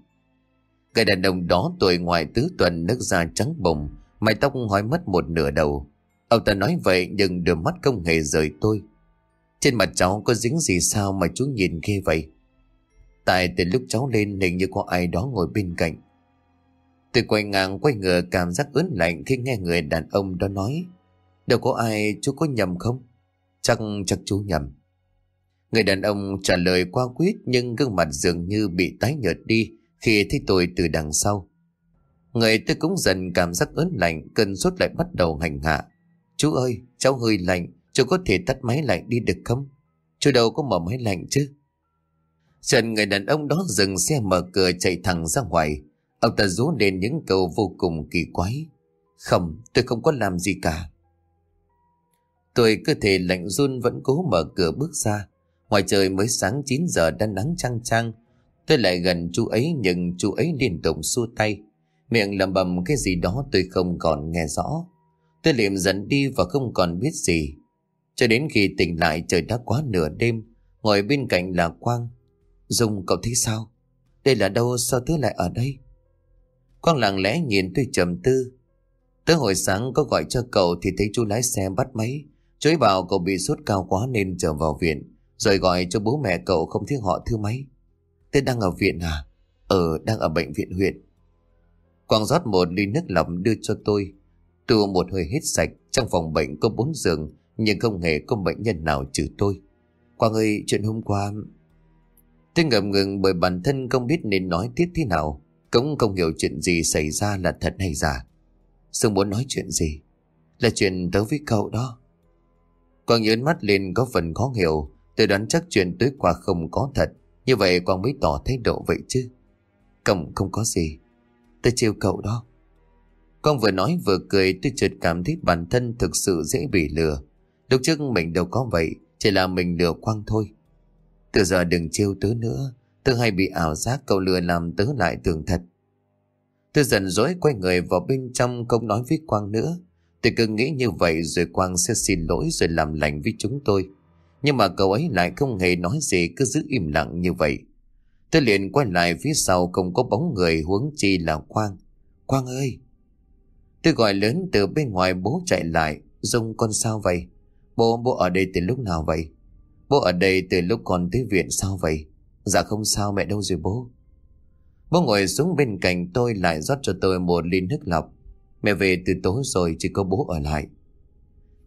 Người đàn ông đó tuổi ngoài tứ tuần nước da trắng bồng, mái tóc hói mất một nửa đầu. Ông ta nói vậy nhưng đôi mắt không hề rời tôi. Trên mặt cháu có dính gì sao mà chú nhìn ghê vậy? Tại từ lúc cháu lên hình như có ai đó ngồi bên cạnh. Tôi quay ngang quay ngờ cảm giác ớn lạnh khi nghe người đàn ông đó nói. Đâu có ai chú có nhầm không? Chắc chắc chú nhầm. Người đàn ông trả lời qua quyết nhưng gương mặt dường như bị tái nhợt đi khi thấy tôi từ đằng sau. Người tôi cũng dần cảm giác ớn lạnh, cơn sốt lại bắt đầu hành hạ. Chú ơi, cháu hơi lạnh, chú có thể tắt máy lạnh đi được không? Chú đâu có mở máy lạnh chứ? Trần người đàn ông đó dừng xe mở cửa chạy thẳng ra ngoài. Ông ta rú lên những câu vô cùng kỳ quái. Không, tôi không có làm gì cả. Tôi cơ thể lạnh run vẫn cố mở cửa bước ra. Ngoài trời mới sáng 9 giờ đã nắng trăng trăng. Tôi lại gần chú ấy nhưng chú ấy liên tục xua tay. Miệng lầm bầm cái gì đó tôi không còn nghe rõ. Tôi liệm dần đi và không còn biết gì. Cho đến khi tỉnh lại trời đã quá nửa đêm. Ngồi bên cạnh là Quang. Dung, cậu thấy sao? Đây là đâu sao tớ lại ở đây? Quang lặng lẽ nhìn tôi trầm tư. Tới hồi sáng có gọi cho cậu thì thấy chú lái xe bắt máy. Chú ấy bảo cậu bị sốt cao quá nên trở vào viện. Rồi gọi cho bố mẹ cậu không thấy họ thư máy. Tớ đang ở viện à? Ờ, đang ở bệnh viện huyện. Quang rót một ly nước lọc đưa cho tôi. Tôi một hơi hết sạch. Trong phòng bệnh có bốn giường, nhưng không hề có bệnh nhân nào trừ tôi. Quang ơi, chuyện hôm qua... Tôi ngập ngừng bởi bản thân không biết nên nói tiếp thế nào. Cũng không hiểu chuyện gì xảy ra là thật hay giả. Sương muốn nói chuyện gì? Là chuyện tớ với cậu đó. Quang nhớn mắt lên có phần khó hiểu. Tôi đoán chắc chuyện tối qua không có thật. Như vậy Quang mới tỏ thái độ vậy chứ. Cổng không có gì. Tôi chiêu cậu đó. Con vừa nói vừa cười tôi chợt cảm thấy bản thân thực sự dễ bị lừa. Lúc trước mình đâu có vậy, chỉ là mình lừa Quang thôi. Từ giờ đừng chiêu tớ nữa, tớ hay bị ảo giác cậu lừa làm tớ lại tưởng thật. Tôi dần dối quay người vào bên trong không nói với Quang nữa. Tôi cứ nghĩ như vậy rồi Quang sẽ xin lỗi rồi làm lành với chúng tôi. Nhưng mà cậu ấy lại không hề nói gì cứ giữ im lặng như vậy. Tôi liền quay lại phía sau không có bóng người huống chi là Quang. Quang ơi! Tôi gọi lớn từ bên ngoài bố chạy lại. Dung con sao vậy? Bố, bố ở đây từ lúc nào vậy? Bố ở đây từ lúc còn tới viện sao vậy? Dạ không sao mẹ đâu rồi bố? Bố ngồi xuống bên cạnh tôi lại rót cho tôi một ly nước lọc. Mẹ về từ tối rồi chỉ có bố ở lại.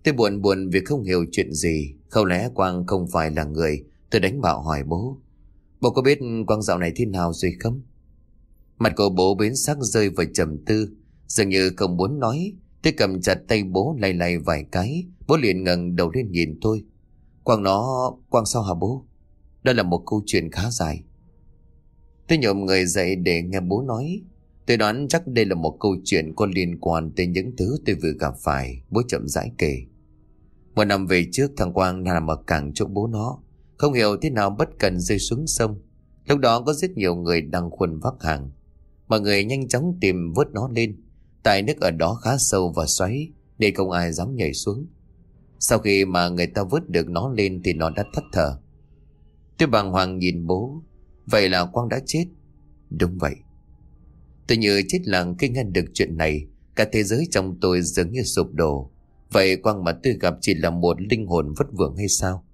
Tôi buồn buồn vì không hiểu chuyện gì. Không lẽ Quang không phải là người. Tôi đánh bạo hỏi bố. Bố có biết Quang dạo này thế nào rồi không? Mặt của bố biến sắc rơi vào trầm tư. Dường như không muốn nói. Tôi cầm chặt tay bố lay lay vài cái. Bố liền ngẩng đầu lên nhìn tôi. Quang nó... Quang sao hả bố? Đó là một câu chuyện khá dài. Tôi nhộm người dậy để nghe bố nói. Tôi đoán chắc đây là một câu chuyện có liên quan tới những thứ tôi vừa gặp phải. Bố chậm rãi kể. Một năm về trước, thằng Quang nằm ở cảng chỗ bố nó. Không hiểu thế nào bất cần rơi xuống sông. Lúc đó có rất nhiều người đang khuân vác hàng. Mọi người nhanh chóng tìm vớt nó lên. Tại nước ở đó khá sâu và xoáy nên không ai dám nhảy xuống. Sau khi mà người ta vớt được nó lên thì nó đã thất thở. Tôi bàng hoàng nhìn bố Vậy là Quang đã chết Đúng vậy Tôi như chết lặng khi nghe được chuyện này, Cả thế giới trong tôi dường như sụp đổ Vậy Quang mà tôi gặp chỉ là một linh hồn vất vưởng hay sao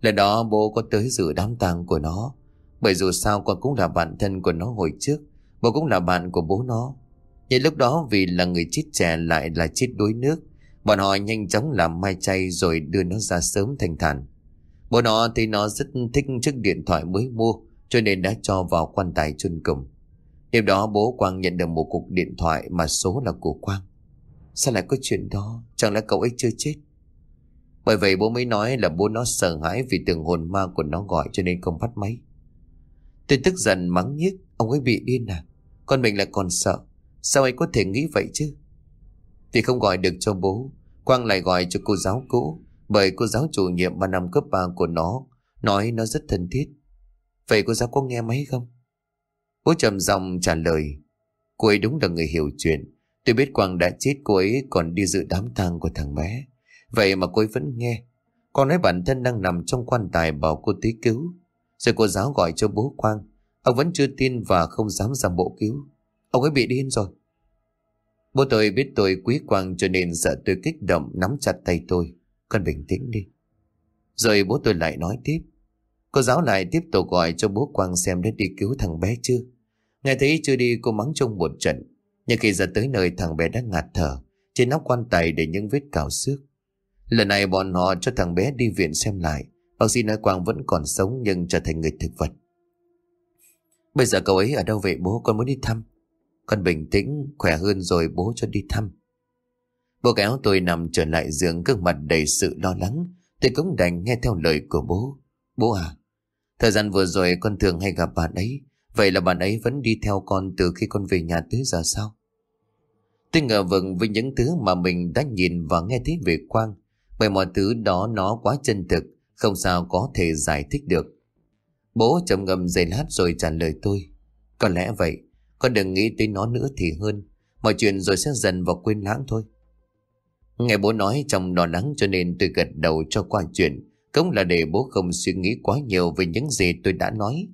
Lần đó bố có tới dự đám tang của nó Bởi dù sao con cũng là bạn thân của nó hồi trước, Bố cũng là bạn của bố nó Nhưng lúc đó vì là người chết trẻ lại là chết đuối nước, Bọn họ nhanh chóng làm mai chay rồi đưa nó ra sớm thành thản Bố nó thấy nó rất thích chiếc điện thoại mới mua, cho nên đã cho vào quan tài chôn cùng. Đêm đó bố Quang nhận được một cuộc điện thoại mà số là của Quang. Sao lại có chuyện đó? Chẳng lẽ cậu ấy chưa chết? Bởi vậy bố mới nói là bố nó sợ hãi vì từng hồn ma của nó gọi cho nên không bắt máy. Tôi tức giận mắng nhiếc, ông ấy bị điên à? Con mình lại còn sợ. Sao ấy có thể nghĩ vậy chứ? Thì không gọi được cho bố. Quang lại gọi cho cô giáo cũ. Bởi cô giáo chủ nhiệm ba năm cấp 3 của nó nói nó rất thân thiết. Vậy cô giáo có nghe máy không? Bố trầm giọng trả lời. Cô ấy đúng là người hiểu chuyện. Tôi biết Quang đã chết, cô ấy còn đi dự đám tang của thằng bé. Vậy mà cô ấy vẫn nghe. Con nói bản thân đang nằm trong quan tài bảo cô tí cứu. Rồi cô giáo gọi cho bố Quang. Ông vẫn chưa tin và không dám ra bộ cứu. Ông ấy bị điên rồi. Bố tôi biết tôi quý Quang cho nên sợ tôi kích động nắm chặt tay tôi. Con bình tĩnh đi. Rồi bố tôi lại nói tiếp. Cô giáo lại tiếp tục gọi cho bố Quang xem đã đi cứu thằng bé chưa. Nghe thấy chưa đi, cô mắng trong một trận. Nhưng khi ra tới nơi thằng bé đã ngạt thở. Trên nóc quan tài để những vết cào xước. Lần này bọn họ cho thằng bé đi viện xem lại. Bác sĩ nói Quang vẫn còn sống nhưng trở thành người thực vật. Bây giờ cậu ấy ở đâu vậy bố con muốn đi thăm. Con bình tĩnh, khỏe hơn rồi bố cho đi thăm. Bố kéo tôi nằm trở lại giường gương mặt đầy sự lo lắng. Tôi cũng đành nghe theo lời của bố. Bố à, thời gian vừa rồi con thường hay gặp bạn ấy. Vậy là bạn ấy vẫn đi theo con từ khi con về nhà tới giờ sao? Tôi ngờ vực với những thứ mà mình đã nhìn và nghe thấy về Quang. Bởi mọi thứ đó nó quá chân thực, không sao có thể giải thích được. Bố trầm ngâm giây lát rồi trả lời tôi. Có lẽ vậy, con đừng nghĩ tới nó nữa thì hơn. Mọi chuyện rồi sẽ dần vào quên lãng thôi. Nghe bố nói trong lo lắng cho nên tôi gật đầu cho qua chuyện. Cũng là để bố không suy nghĩ quá nhiều về những gì tôi đã nói.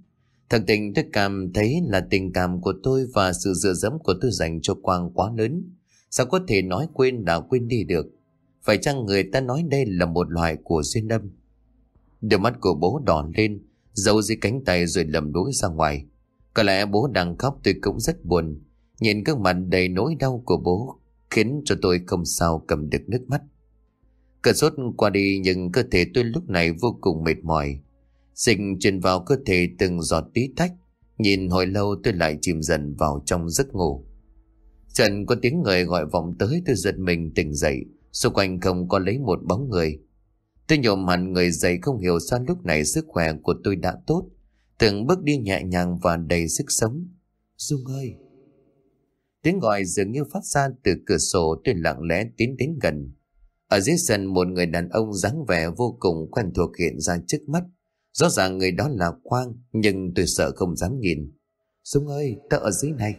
Thật tình tôi cảm thấy là tình cảm của tôi và sự dựa dẫm của tôi dành cho Quang quá lớn. Sao có thể nói quên đã quên đi được? Phải chăng người ta nói đây là một loại của duyên âm? Đôi mắt của bố đỏ lên, giấu dưới cánh tay rồi lầm đuối ra ngoài. Có lẽ bố đang khóc tôi cũng rất buồn. Nhìn gương mặt đầy nỗi đau của bố khiến cho tôi không sao cầm được nước mắt. Cơn sốt qua đi nhưng cơ thể tôi lúc này vô cùng mệt mỏi. Dịch truyền vào cơ thể từng giọt tí tách. Nhìn hồi lâu tôi lại chìm dần vào trong giấc ngủ. Trần có tiếng người gọi vọng tới tôi giật mình tỉnh dậy. Xung quanh không có lấy một bóng người. Tôi nhộm hẳn người dậy không hiểu sao lúc này sức khỏe của tôi đã tốt. Từng bước đi nhẹ nhàng và đầy sức sống. Dung ơi! Tiếng gọi dường như phát ra từ cửa sổ tôi lặng lẽ tiến đến gần. Ở dưới sân một người đàn ông dáng vẻ vô cùng quen thuộc hiện ra trước mắt. Rõ ràng người đó là Quang nhưng tôi sợ không dám nhìn. Dung ơi, ta ở dưới này.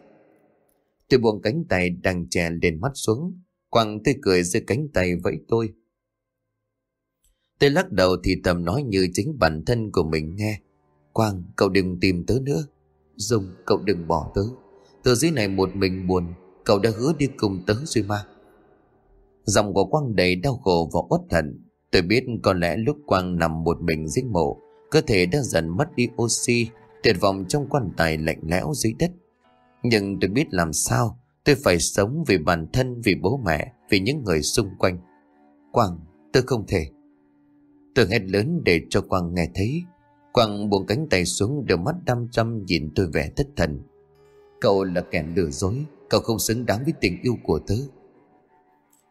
Tôi buông cánh tay đang chè lên mắt xuống. Quang tươi cười dưới cánh tay vẫy tôi. Tôi lắc đầu thì tầm nói như chính bản thân của mình nghe. Quang, cậu đừng tìm tớ nữa. Dung, cậu đừng bỏ tớ. Tớ dưới này một mình buồn, cậu đã hứa đi cùng tớ rồi mà. Dòng của Quang đầy đau khổ và uất hận. Tôi biết có lẽ lúc Quang nằm một mình giết mộ, cơ thể đã dần mất đi oxy, tuyệt vọng trong quan tài lạnh lẽo dưới đất. Nhưng tôi biết làm sao, tôi phải sống vì bản thân, vì bố mẹ, vì những người xung quanh. Quang, tôi không thể. Tôi hét lớn để cho Quang nghe thấy. Quang buông cánh tay xuống đôi mắt đăm chăm nhìn tôi vẻ thất thần. Cậu là kẻ lừa dối, cậu không xứng đáng với tình yêu của tớ.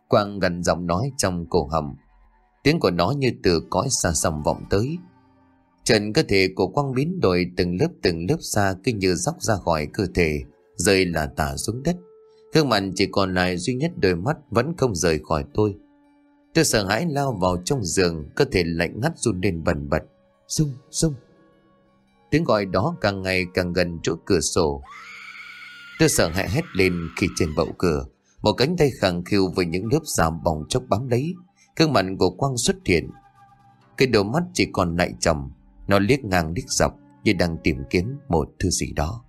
Quang gần giọng nói trong cổ hầm. Tiếng của nó như từ cõi xa xăm vọng tới. Trần cơ thể của Quang biến đổi từng lớp từng lớp xa cứ như dốc ra khỏi cơ thể, rơi là tả xuống đất. Gương mặt chỉ còn lại duy nhất đôi mắt vẫn không rời khỏi tôi. Tôi sợ hãi lao vào trong giường, cơ thể lạnh ngắt run lên bần bật. Dung, Dung. Tiếng gọi đó càng ngày càng gần chỗ cửa sổ. Tôi sợ hãi hét lên khi trên bậu cửa. Một cánh tay khẳng khiu với những lớp da bỏng chốc bám lấy. Gương mặt của Quang xuất hiện. Cái đôi mắt chỉ còn lại trầm. Nó liếc ngang liếc dọc như đang tìm kiếm một thứ gì đó.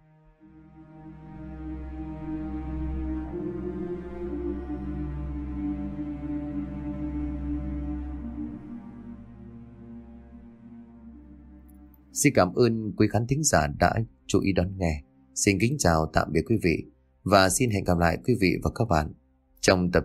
Xin cảm ơn quý khán thính giả đã chú ý đón nghe. Xin kính chào tạm biệt quý vị và xin hẹn gặp lại quý vị và các bạn trong tập